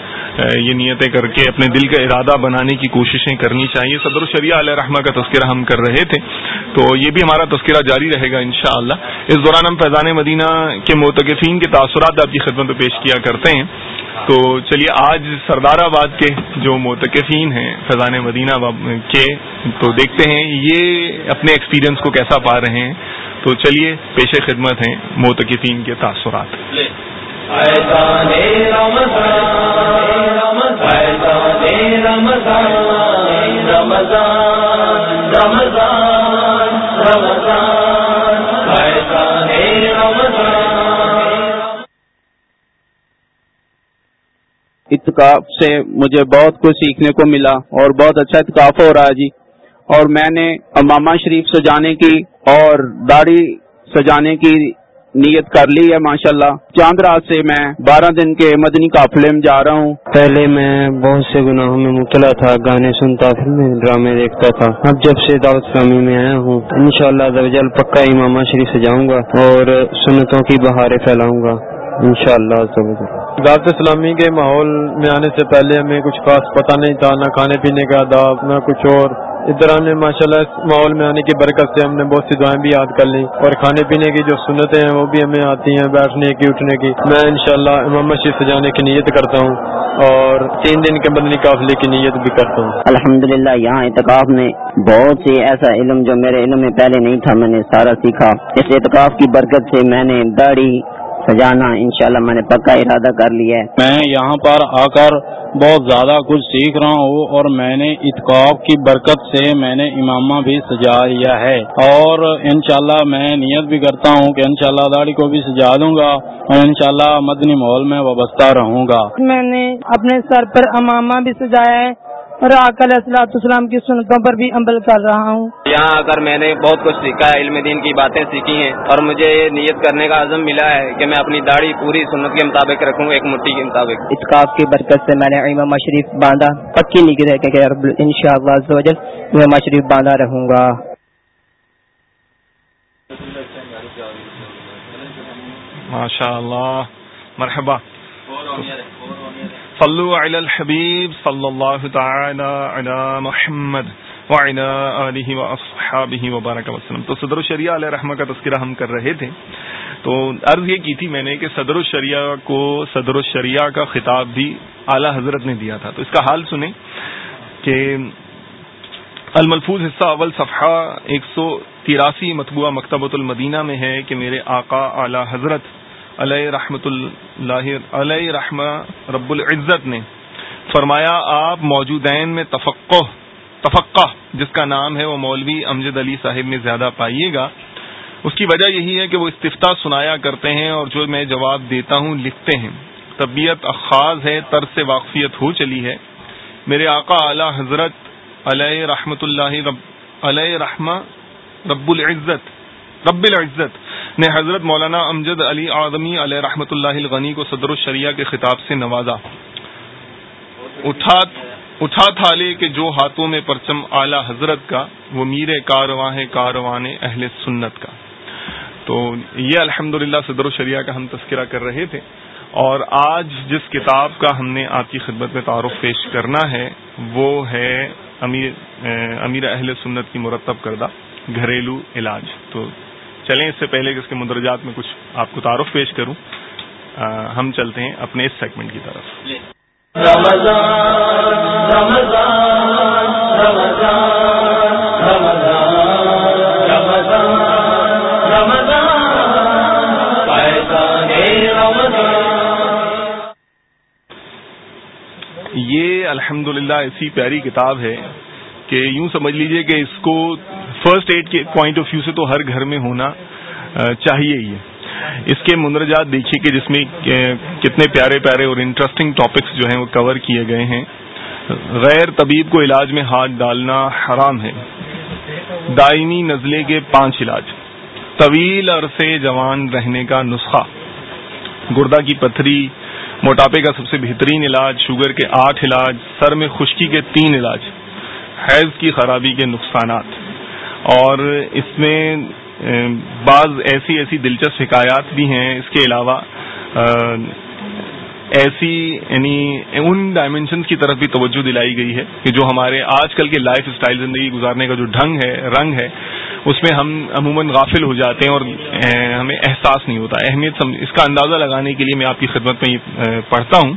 یہ نیتیں کر کے اپنے دل کا ارادہ بنانے کی کوششیں کرنی چاہیے۔ صدر الشریعہ علیہ رحمہ کا تذکرہ ہم کر رہے تھے، تو یہ بھی ہمارا تذکرہ جاری رہے گا انشاءاللہ۔ اس دوران ہم فیضان مدینہ کے متقفین کے تاثرات آپ کی خدمت میں پیش کیا کرتے ہیں۔ تو چلیے، آج سردار آباد کے جو متقفین ہیں، فیضان مدینہ کے، تو دیکھتے ہیں یہ اپنے ایکسپیرینس کو کیسا پا رہے ہیں۔ تو چلیے پیش خدمت ہیں موتقفین کے تاثرات۔ اتکاف سے مجھے بہت کچھ سیکھنے کو ملا اور بہت اچھا اتکاف ہو رہا ہے جی۔ اور میں نے امامہ شریف سجانے کی اور داڑھی سجانے کی نیت کر لی ہے ماشاء اللہ چاند رات سے میں بارہ دن کے مدنی قافلے میں جا رہا ہوں۔ پہلے میں بہت سے گناہوں میں مبتلا تھا، گانے سنتا، فلمیں، ڈرامے دیکھتا تھا۔ اب جب سے دعوت اسلامی میں آیا ہوں ان شاء اللہ پکا امامہ شریف سے جاؤں گا اور سنتوں کی بہاریں پھیلاؤں گا۔ ان شاء اللہ اسلامی کے ماحول میں آنے سے پہلے ہمیں کچھ خاص پتہ نہیں تھا نہ کھانے پینے کا دعوت نہ کچھ اور۔ اس دوران میں ماشاء اللہ اس ماحول میں آنے کی برکت سے ہم نے بہت سی دعائیں بھی یاد کر لی اور کھانے پینے کی جو سنتیں ہیں وہ بھی ہمیں آتی ہیں بیٹھنے کی اٹھنے کی۔ میں انشاءاللہ امام مسجد سے جانے کی نیت کرتا ہوں اور تین دن کے بدنی قافلے کی نیت بھی کرتا ہوں۔ الحمد للہ یہاں اعتکاف میں بہت سی ایسا علم جو میرے علم میں پہلے نہیں تھا میں نے سارا سیکھا۔ اس اعتکاف کی برکت سے میں نے داڑھی سجانا انشاءاللہ میں نے پکا ارادہ کر لیا ہے۔ میں یہاں پر آ کر بہت زیادہ کچھ سیکھ رہا ہوں اور میں نے اتقاف کی برکت سے میں نے امامہ بھی سجا لیا ہے۔ اور انشاءاللہ میں نیت بھی کرتا ہوں کہ انشاءاللہ داڑھی کو بھی سجا دوں گا اور انشاءاللہ مدنی ماحول میں وابستہ رہوں گا۔ میں نے اپنے سر پر امامہ بھی سجایا ہے۔ اور آکل اصلاۃ السلام کی سنتوں پر بھی عمل کر رہا ہوں۔ یہاں آ کر میں نے بہت کچھ سیکھا ہے علم دین کی باتیں سیکھی ہیں اور مجھے یہ نیت کرنے کا عزم ملا ہے کہ میں اپنی داڑھی پوری سنت کے مطابق رکھوں ایک مٹھی کے مطابق۔ اتقاف کی برکت سے میں نے امام شریف باندھا پکی رہ کہ ان شاء اللہ امام شریف باندھا رہوں گا۔ ماشاء اللہ مرحبا صلو علی الحبیب صلی اللہ تعالی علی محمد وعلی آلہ واصحابہ وبارک وسلم. تو صدر الشریعہ علیہ رحمہ کا تذکرہ ہم کر رہے تھے. تو عرض یہ کی تھی میں نے کہ صدر الشریعہ کو صدر الشریعہ کا خطاب بھی اعلی حضرت نے دیا تھا. تو اس کا حال سنیں کہ الملفوظ حصہ اول صفحہ ایک سو تراسی مطبوعہ مکتبۃ المدینہ میں ہے کہ میرے آقا اعلی حضرت علیہ رحمت اللہ علیہ رحم رب العزت نے فرمایا، آپ موجودین میں تفقع تفقع جس کا نام ہے وہ مولوی امجد علی صاحب میں زیادہ پائیے گا۔ اس کی وجہ یہی ہے کہ وہ استفتا سنایا کرتے ہیں اور جو میں جواب دیتا ہوں لکھتے ہیں۔ طبیعت اخاذ ہے تر سے واقفیت ہو چلی ہے۔ میرے آقا اعلی حضرت علیہ رحمت اللہ رب، علیہ رحمہ رب العزت رب العزت نے حضرت مولانا امجد علی اعظمی علیہ رحمۃ اللہ الغنی کو صدر الشریعہ کے خطاب سے نوازا۔ اٹھا تھا لے کہ جو ہاتھوں میں پرچم اعلی حضرت کا، وہ میر کارواں ہے کاروان اہل سنت کا۔ تو یہ الحمد للہ صدر الشریعہ کا ہم تذکرہ کر رہے تھے۔ اور آج جس کتاب کا ہم نے آپ کی خدمت میں تعارف پیش کرنا ہے، وہ ہے امیر امیر اہل سنت کی مرتب کردہ گھریلو علاج۔ تو چلیں اس سے پہلے کہ اس کے مدرجات میں کچھ آپ کو تعارف پیش کروں۔ ہم چلتے ہیں اپنے اس سیگمنٹ کی طرف۔ رمضان رمضان رمضان یہ الحمد للہ ایسی پیاری کتاب ہے کہ یوں سمجھ لیجیے کہ اس کو فرسٹ ایڈ کے پوائنٹ آف ویو سے تو ہر گھر میں ہونا چاہیے ہی اس کے مندرجات دیکھیے کہ جس میں کتنے پیارے پیارے اور انٹرسٹنگ ٹاپکس جو ہیں وہ کور کیے گئے ہیں۔ غیر طبیب کو علاج میں ہاتھ ڈالنا حرام ہے۔ دائمی نزلے کے پانچ علاج۔ طویل عرصے جوان رہنے کا نسخہ۔ گردہ کی پتھری، موٹاپے کا سب سے بہترین علاج، شوگر کے آٹھ علاج، سر میں خشکی کے تین علاج۔ حیض کی خرابی کے نقصانات۔ اور اس میں بعض ایسی ایسی دلچسپ حکایات بھی ہیں۔ اس کے علاوہ ایسی یعنی ان ڈائمینشنس کی طرف بھی توجہ دلائی گئی ہے کہ جو ہمارے آج کل کے لائف اسٹائل زندگی گزارنے کا جو ڈھنگ ہے، رنگ ہے، اس میں ہم عموماً غافل ہو جاتے ہیں اور ہمیں احساس نہیں ہوتا۔ اہمیت اس کا اندازہ لگانے کے لیے میں آپ کی خدمت میں یہ پڑھتا ہوں۔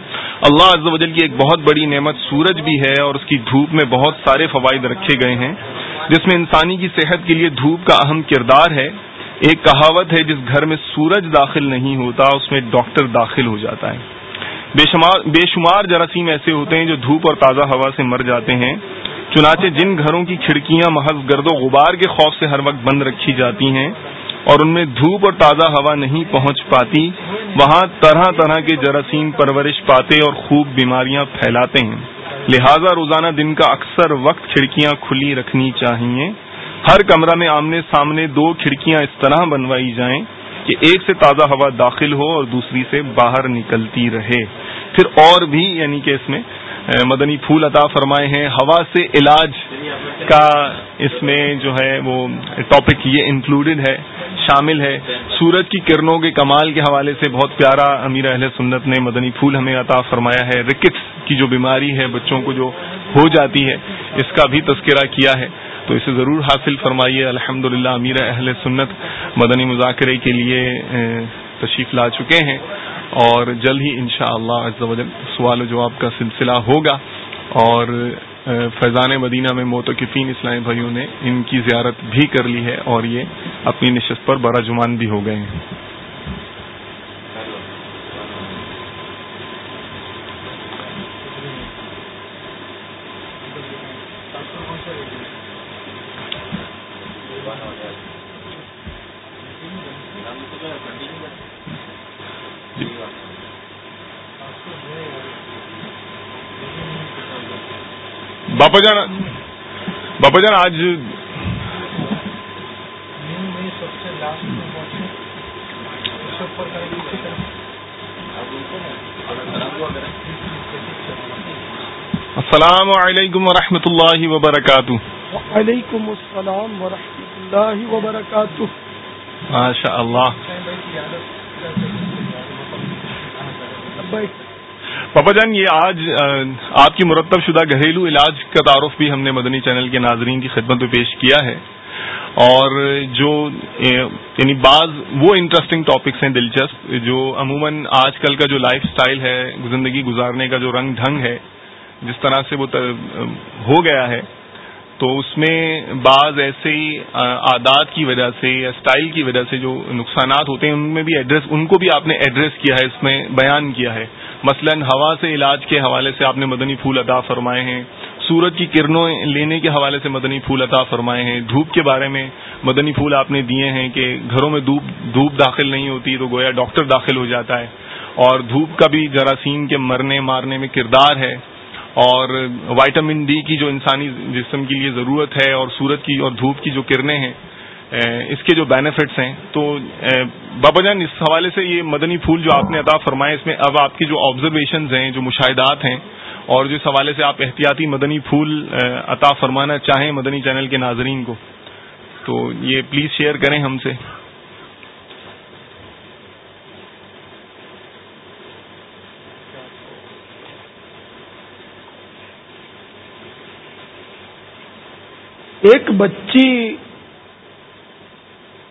اللہ عز و جل کی ایک بہت بڑی نعمت سورج بھی ہے اور اس کی دھوپ میں بہت سارے فوائد رکھے گئے ہیں۔ جس میں انسانی کی صحت کے لیے دھوپ کا اہم کردار ہے، ایک کہاوت ہے جس گھر میں سورج داخل نہیں ہوتا، اس میں ڈاکٹر داخل ہو جاتا ہے۔ بے شمار بے شمار جراثیم ایسے ہوتے ہیں جو دھوپ اور تازہ ہوا سے مر جاتے ہیں۔ چنانچہ جن گھروں کی کھڑکیاں محض گرد و غبار کے خوف سے ہر وقت بند رکھی جاتی ہیں اور ان میں دھوپ اور تازہ ہوا نہیں پہنچ پاتی، وہاں طرح طرح کے جراثیم پرورش پاتے اور خوب بیماریاں پھیلاتے ہیں۔ لہذا روزانہ دن کا اکثر وقت کھڑکیاں کھلی رکھنی چاہیے۔ ہر کمرہ میں آمنے سامنے دو کھڑکیاں اس طرح بنوائی جائیں کہ ایک سے تازہ ہوا داخل ہو اور دوسری سے باہر نکلتی رہے۔ پھر اور بھی یعنی کہ اس میں مدنی پھول عطا فرمائے ہیں۔ ہوا سے علاج کا اس میں جو ہے وہ ٹاپک یہ انکلوڈڈ ہے، شامل ہے۔ سورج کی کرنوں کے کمال کے حوالے سے بہت پیارا امیر اہل سنت نے مدنی پھول ہمیں عطا فرمایا ہے۔ رکٹس کی جو بیماری ہے بچوں کو جو ہو جاتی ہے، اس کا بھی تذکرہ کیا ہے۔ تو اسے ضرور حاصل فرمائیے۔ الحمد للہ امیر اہل سنت مدنی مذاکرے کے لیے تشریف لا چکے ہیں۔ اور جلد ہی ان شاء اللہ سوال و جواب کا سلسلہ ہوگا اور فیضان مدینہ میں موتقفین اسلامی بھائیوں نے ان کی زیارت بھی کر لی ہے اور یہ اپنی نشست پر بڑا جمان بھی ہو گئے ہیں۔ باپا جان باپا جان آج السلام علیکم ورحمۃ اللہ وبرکاتہ۔ وعلیکم السلام ورحمۃ اللہ وبرکاتہ۔ ماشاء اللہ پاپا جان، یہ آج آپ کی مرتب شدہ گھریلو علاج کا تعارف بھی ہم نے مدنی چینل کے ناظرین کی خدمت میں پیش کیا ہے۔ اور جو یعنی بعض وہ انٹرسٹنگ ٹاپکس ہیں دلچسپ، جو عموماً آج کل کا جو لائف سٹائل ہے، زندگی گزارنے کا جو رنگ ڈھنگ ہے، جس طرح سے وہ ہو گیا ہے، تو اس میں بعض ایسے ہی عادات کی وجہ سے یا اسٹائل کی وجہ سے جو نقصانات ہوتے ہیں، ان میں بھی ایڈریس ان کو بھی آپ نے ایڈریس کیا ہے، اس میں بیان کیا ہے۔ مثلا ہوا سے علاج کے حوالے سے آپ نے مدنی پھول عطا فرمائے ہیں، سورج کی کرنوں لینے کے حوالے سے مدنی پھول عطا فرمائے ہیں، دھوپ کے بارے میں مدنی پھول آپ نے دیے ہیں کہ گھروں میں دھوپ دھوپ داخل نہیں ہوتی تو گویا ڈاکٹر داخل ہو جاتا ہے۔ اور دھوپ کا بھی جراثیم کے مرنے، مارنے میں کردار ہے۔ اور وائٹامن ڈی کی جو انسانی جسم کے لیے ضرورت ہے اور سورج کی اور دھوپ کی جو کرنیں ہیں اس کے جو بینیفٹس ہیں، تو بابا جان، اس حوالے سے یہ مدنی پھول جو آپ نے عطا فرمائے، اس میں اب آپ کی جو آبزرویشنز ہیں، جو مشاہدات ہیں، اور جس حوالے سے آپ احتیاطی مدنی پھول عطا فرمانا چاہیں مدنی چینل کے ناظرین کو، تو یہ پلیز شیئر کریں ہم سے۔ ایک بچی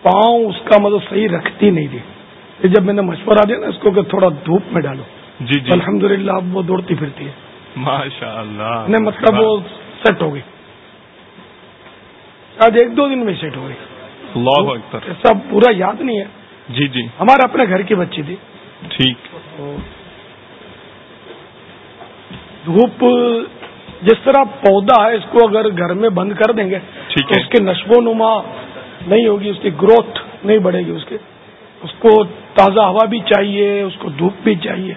پاؤں اس کا مطلب صحیح رکھتی نہیں تھی۔ جب میں نے مشورہ دیا نا اس کو کہ تھوڑا دھوپ میں ڈالو۔ جی جی۔ الحمد للہ اب وہ دوڑتی پھرتی ہے۔ ماشاء اللہ مطلب وہ سیٹ ہو گئی۔ آج ایک دو دن میں سیٹ ہو گئی۔ اللہ اکبر۔ ایسا پورا یاد نہیں ہے۔ جی جی۔ ہمارے اپنے گھر کی بچی تھی۔ ٹھیک۔ دھوپ جس طرح پودا ہے اس کو اگر گھر میں بند کر دیں گے تو اس کی نشو و نما نہیں ہوگی اس کی گروتھ نہیں بڑھے گی اس کے اس کو تازہ ہوا بھی چاہیے اس کو دھوپ بھی چاہیے۔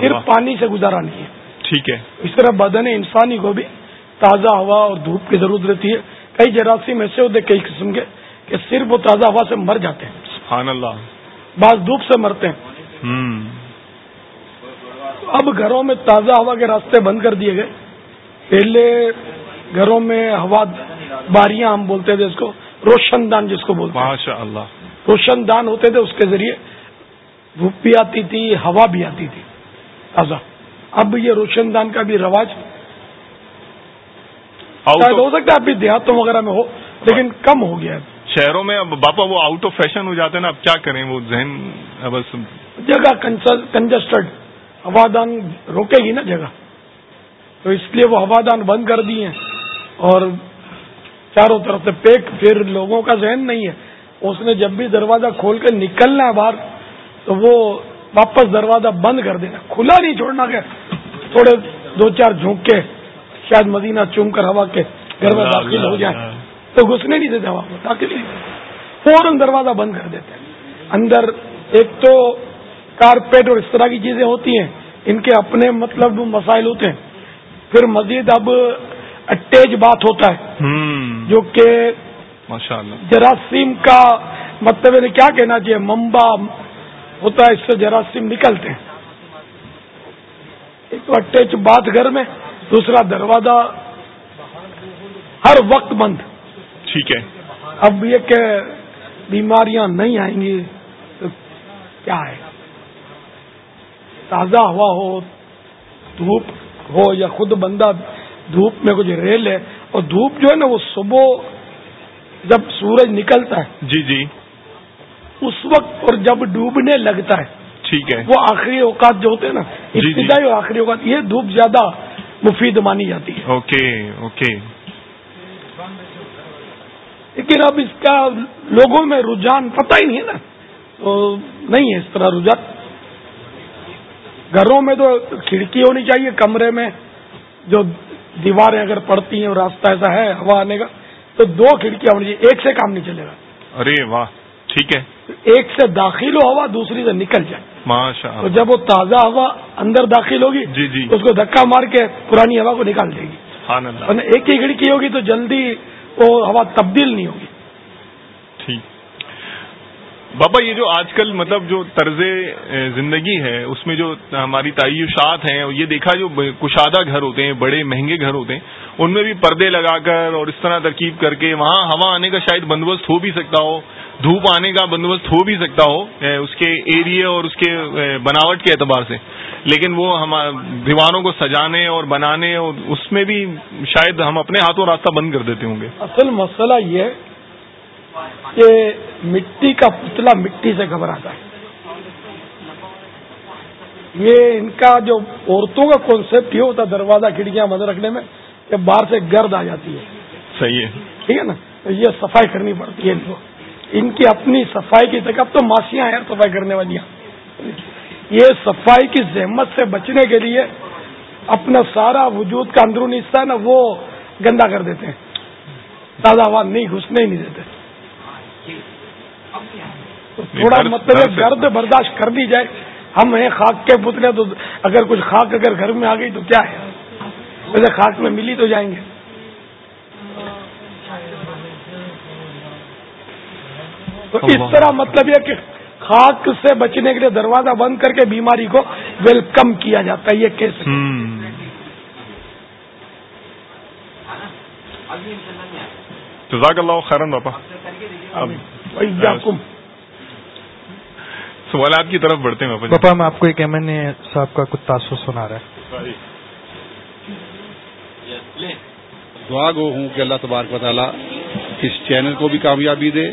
پھر پانی سے گزارا نہیں ہے۔ ٹھیک ہے۔ اس طرح بدن انسانی کو بھی تازہ ہوا اور دھوپ کی ضرورت رہتی ہے۔ کئی جراثیم ایسے ہوتے کئی قسم کے کہ صرف وہ تازہ ہوا سے مر جاتے ہیں۔ سبحان اللہ۔ بعض دھوپ سے مرتے ہیں۔ اب گھروں میں تازہ ہوا کے راستے بند کر دیے گئے۔ پہلے گھروں میں ہوا باریاں ہم بولتے تھے اس کو۔ روشن دان جس کو بولتے ماشاء اللہ روشن دان ہوتے تھے اس کے ذریعے دھوپ بھی آتی تھی ہوا بھی آتی تھی۔ تازہ اب یہ روشن دان کا بھی رواج شاید ہو سکتا ہے ابھی دیہاتوں وغیرہ میں ہو لیکن کم ہو گیا شہروں میں اب باپا وہ آؤٹ آف فیشن ہو جاتے ہیں نا اب کیا کریں؟ وہ ذہن بس جگہ کنجسٹڈ ہوا دان روکے گی نا جگہ۔ تو اس لیے وہ ہوا دان بند کر دیے اور چاروں طرف سے پیک پھر لوگوں کا ذہن نہیں ہے۔ اس نے جب بھی دروازہ کھول کے نکلنا ہے باہر، تو وہ واپس دروازہ بند کر دینا۔ کھلا نہیں چھوڑنا کہ تھوڑے دو چار جھونک کے شاید مدینہ چوم کر ہوا کے گھر میں داخل ہو جائے۔ تو گھسنے نہیں دیتے ہوا۔ کو داخل نہیں فوراً دروازہ بند کر دیتے اندر ایک تو کارپیٹ اور اس طرح کی چیزیں ہوتی ہیں۔ ان کے اپنے مطلب مسائل ہوتے ہیں۔ پھر مزید اب اٹیچ بات ہوتا ہے۔ جو کہ جراثیم کا مطلب کیا کہنا چاہیے ممبا ہوتا ہے اس سے جراثیم نکلتے ہیں۔ ایک تو اٹیچ بات گھر میں دوسرا دروازہ۔ ہر وقت بند۔ ٹھیک ہے۔ اب یہ کہ بیماریاں نہیں آئیں گی تو کیا ہے؟ تازہ ہوا ہو دھوپ ہو یا خود بندہ دھوپ میں کچھ ریل ہے اور دھوپ جو ہے نا وہ صبح جب سورج نکلتا ہے جی جی۔ اس وقت اور جب ڈوبنے لگتا ہے۔ ٹھیک ہے۔ وہ آخری اوقات جو ہوتے ہیں نا جی، جی۔ ابتدائی اور آخری اوقات یہ دھوپ زیادہ مفید مانی جاتی ہے۔ Okay okay. لیکن اب اس کا لوگوں میں رجحان پتہ ہی نہیں ہے نا۔ تو نہیں ہے اس طرح رجحان۔ گھروں میں تو کھڑکی ہونی چاہیے کمرے میں جو دیواریں اگر پڑتی ہیں اور راستہ ایسا ہے ہوا آنے کا تو دو کھڑکیاں ہونی چاہیے ایک سے کام نہیں چلے گا۔ ارے واہ ٹھیک ہے۔ ایک سے داخل ہو ہوا دوسری سے نکل جائے۔ ماشاء تو جب وہ تازہ ہوا اندر داخل ہوگی جی جی۔ اس کو دھکا مار کے پرانی ہوا کو نکال دے گی۔ ایک ہی کھڑکی ہوگی تو جلدی وہ ہوا تبدیل نہیں ہوگی۔ بابا، یہ جو آج کل مطلب جو طرز زندگی ہے، اس میں جو ہماری تعیشات ہیں یہ دیکھا جو کشادہ گھر ہوتے ہیں، بڑے مہنگے گھر ہوتے ہیں، ان میں بھی پردے لگا کر اور اس طرح ترکیب کر کے وہاں ہوا آنے کا شاید بندوبست ہو بھی سکتا ہو، دھوپ آنے کا بندوبست ہو بھی سکتا ہو اس کے ایریے اور اس کے بناوٹ کے اعتبار سے۔ لیکن وہ ہم دیواروں کو سجانے اور بنانے اور اس میں بھی شاید ہم اپنے ہاتھوں راستہ بند کر دیتے ہوں گے۔ اصل مسئلہ یہ کہ مٹی کا پتلا مٹی سے گھبراتا ہے۔ یہ ان کا جو عورتوں کا کانسیپٹ یہ ہوتا دروازہ کھڑکیاں بند رکھنے میں کہ باہر سے گرد آ جاتی ہے۔ صحیح ہے۔ ٹھیک ہے نا؟ یہ صفائی کرنی پڑتی ہے ان کو۔ ان کی اپنی صفائی کی تک اب تو ماسیاں ہیں صفائی کرنے والی یہ صفائی کی زحمت سے بچنے کے لیے اپنا سارا وجود کا اندرونی حصہ نا وہ گندا کر دیتے ہیں۔ تازہ ہوا نہیں گھسنے ہی نہیں دیتے۔ تھوڑا مطلب گرد برداشت کر دی جائے۔ ہم ہیں خاک کے پتلے تو اگر کچھ خاک اگر گھر میں آ گئی تو کیا ہے؟ ویسے خاک میں ملی تو جائیں گے۔ تو اس طرح مطلب یہ کہ خاک سے بچنے کے لیے دروازہ بند کر کے بیماری کو ویلکم کیا جاتا ہے یہ کیسے جزاک اللہ خیرن باپا۔ سوالات کی طرف بڑھتے ہیں پاپا میں آپ کو ایک ایم این اے صاحب کا کچھ تاثر سنا رہا ہے۔ دعا گو ہوں کہ اللہ تبارک و تعالیٰ اس چینل کو بھی کامیابی دے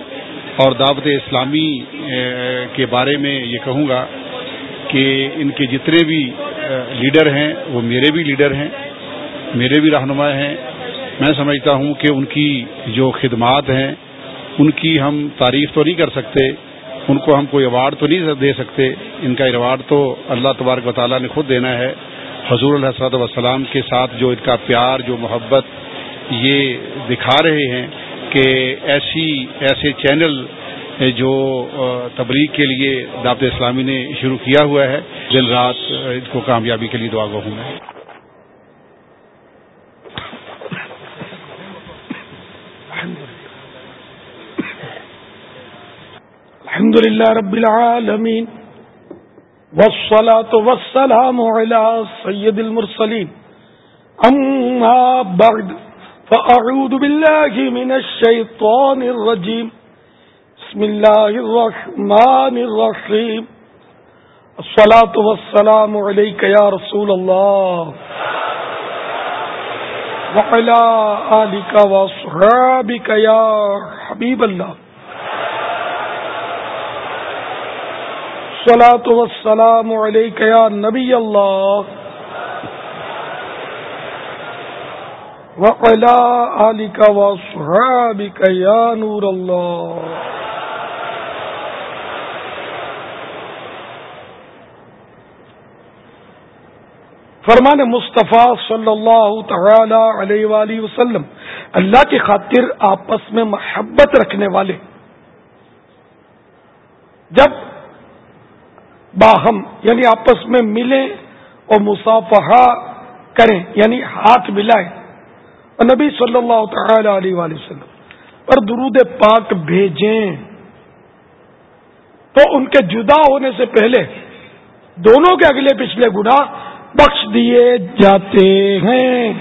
اور دعوت اسلامی کے بارے میں یہ کہوں گا کہ ان کے جتنے بھی لیڈر ہیں وہ میرے بھی لیڈر ہیں میرے بھی رہنما ہیں۔ میں سمجھتا ہوں کہ ان کی جو خدمات ہیں ان کی ہم تعریف تو نہیں کر سکتے، ان کو ہم کوئی ایوارڈ تو نہیں دے سکتے، ان کا ایوارڈ تو اللہ تبارک و تعالیٰ نے خود دینا ہے۔ حضور الحسرت وسلام کے ساتھ جو ان کا پیار، جو محبت یہ دکھا رہے ہیں کہ ایسی، ایسے چینل جو تبلیغ کے لیے دعوت اسلامی نے شروع کیا ہوا ہے۔ دل رات ان کو کامیابی کے لیے دعا گو ہوں میں۔ الحمد للہ رب العالمین والصلاة والسلام على سید المرسلین اما بعد، فأعوذ بالله من الشيطان الرجيم. بسم الله الرحمن الرحيم. الصلاة والسلام عليك يا رسول الله. وعلى آلك وصحابك يا حبيب الله. الصلاة والسلام عليك يا نبي الله. وعلى آلك وصحابك يا نور الله. فرمان مصطفیٰ صلی اللہ تعالی علیہ وآلہ وسلم، اللہ کی خاطر آپس میں محبت رکھنے والے۔ جب باہم یعنی آپس میں ملیں اور مسافہ کریں یعنی ہاتھ ملائیں۔ اور نبی صلی اللہ تعالی علیہ وآلہ وسلم پر درود پاک بھیجیں۔ تو ان کے جدا ہونے سے پہلے دونوں کے اگلے پچھلے گناہ بخش دیے جاتے ہیں۔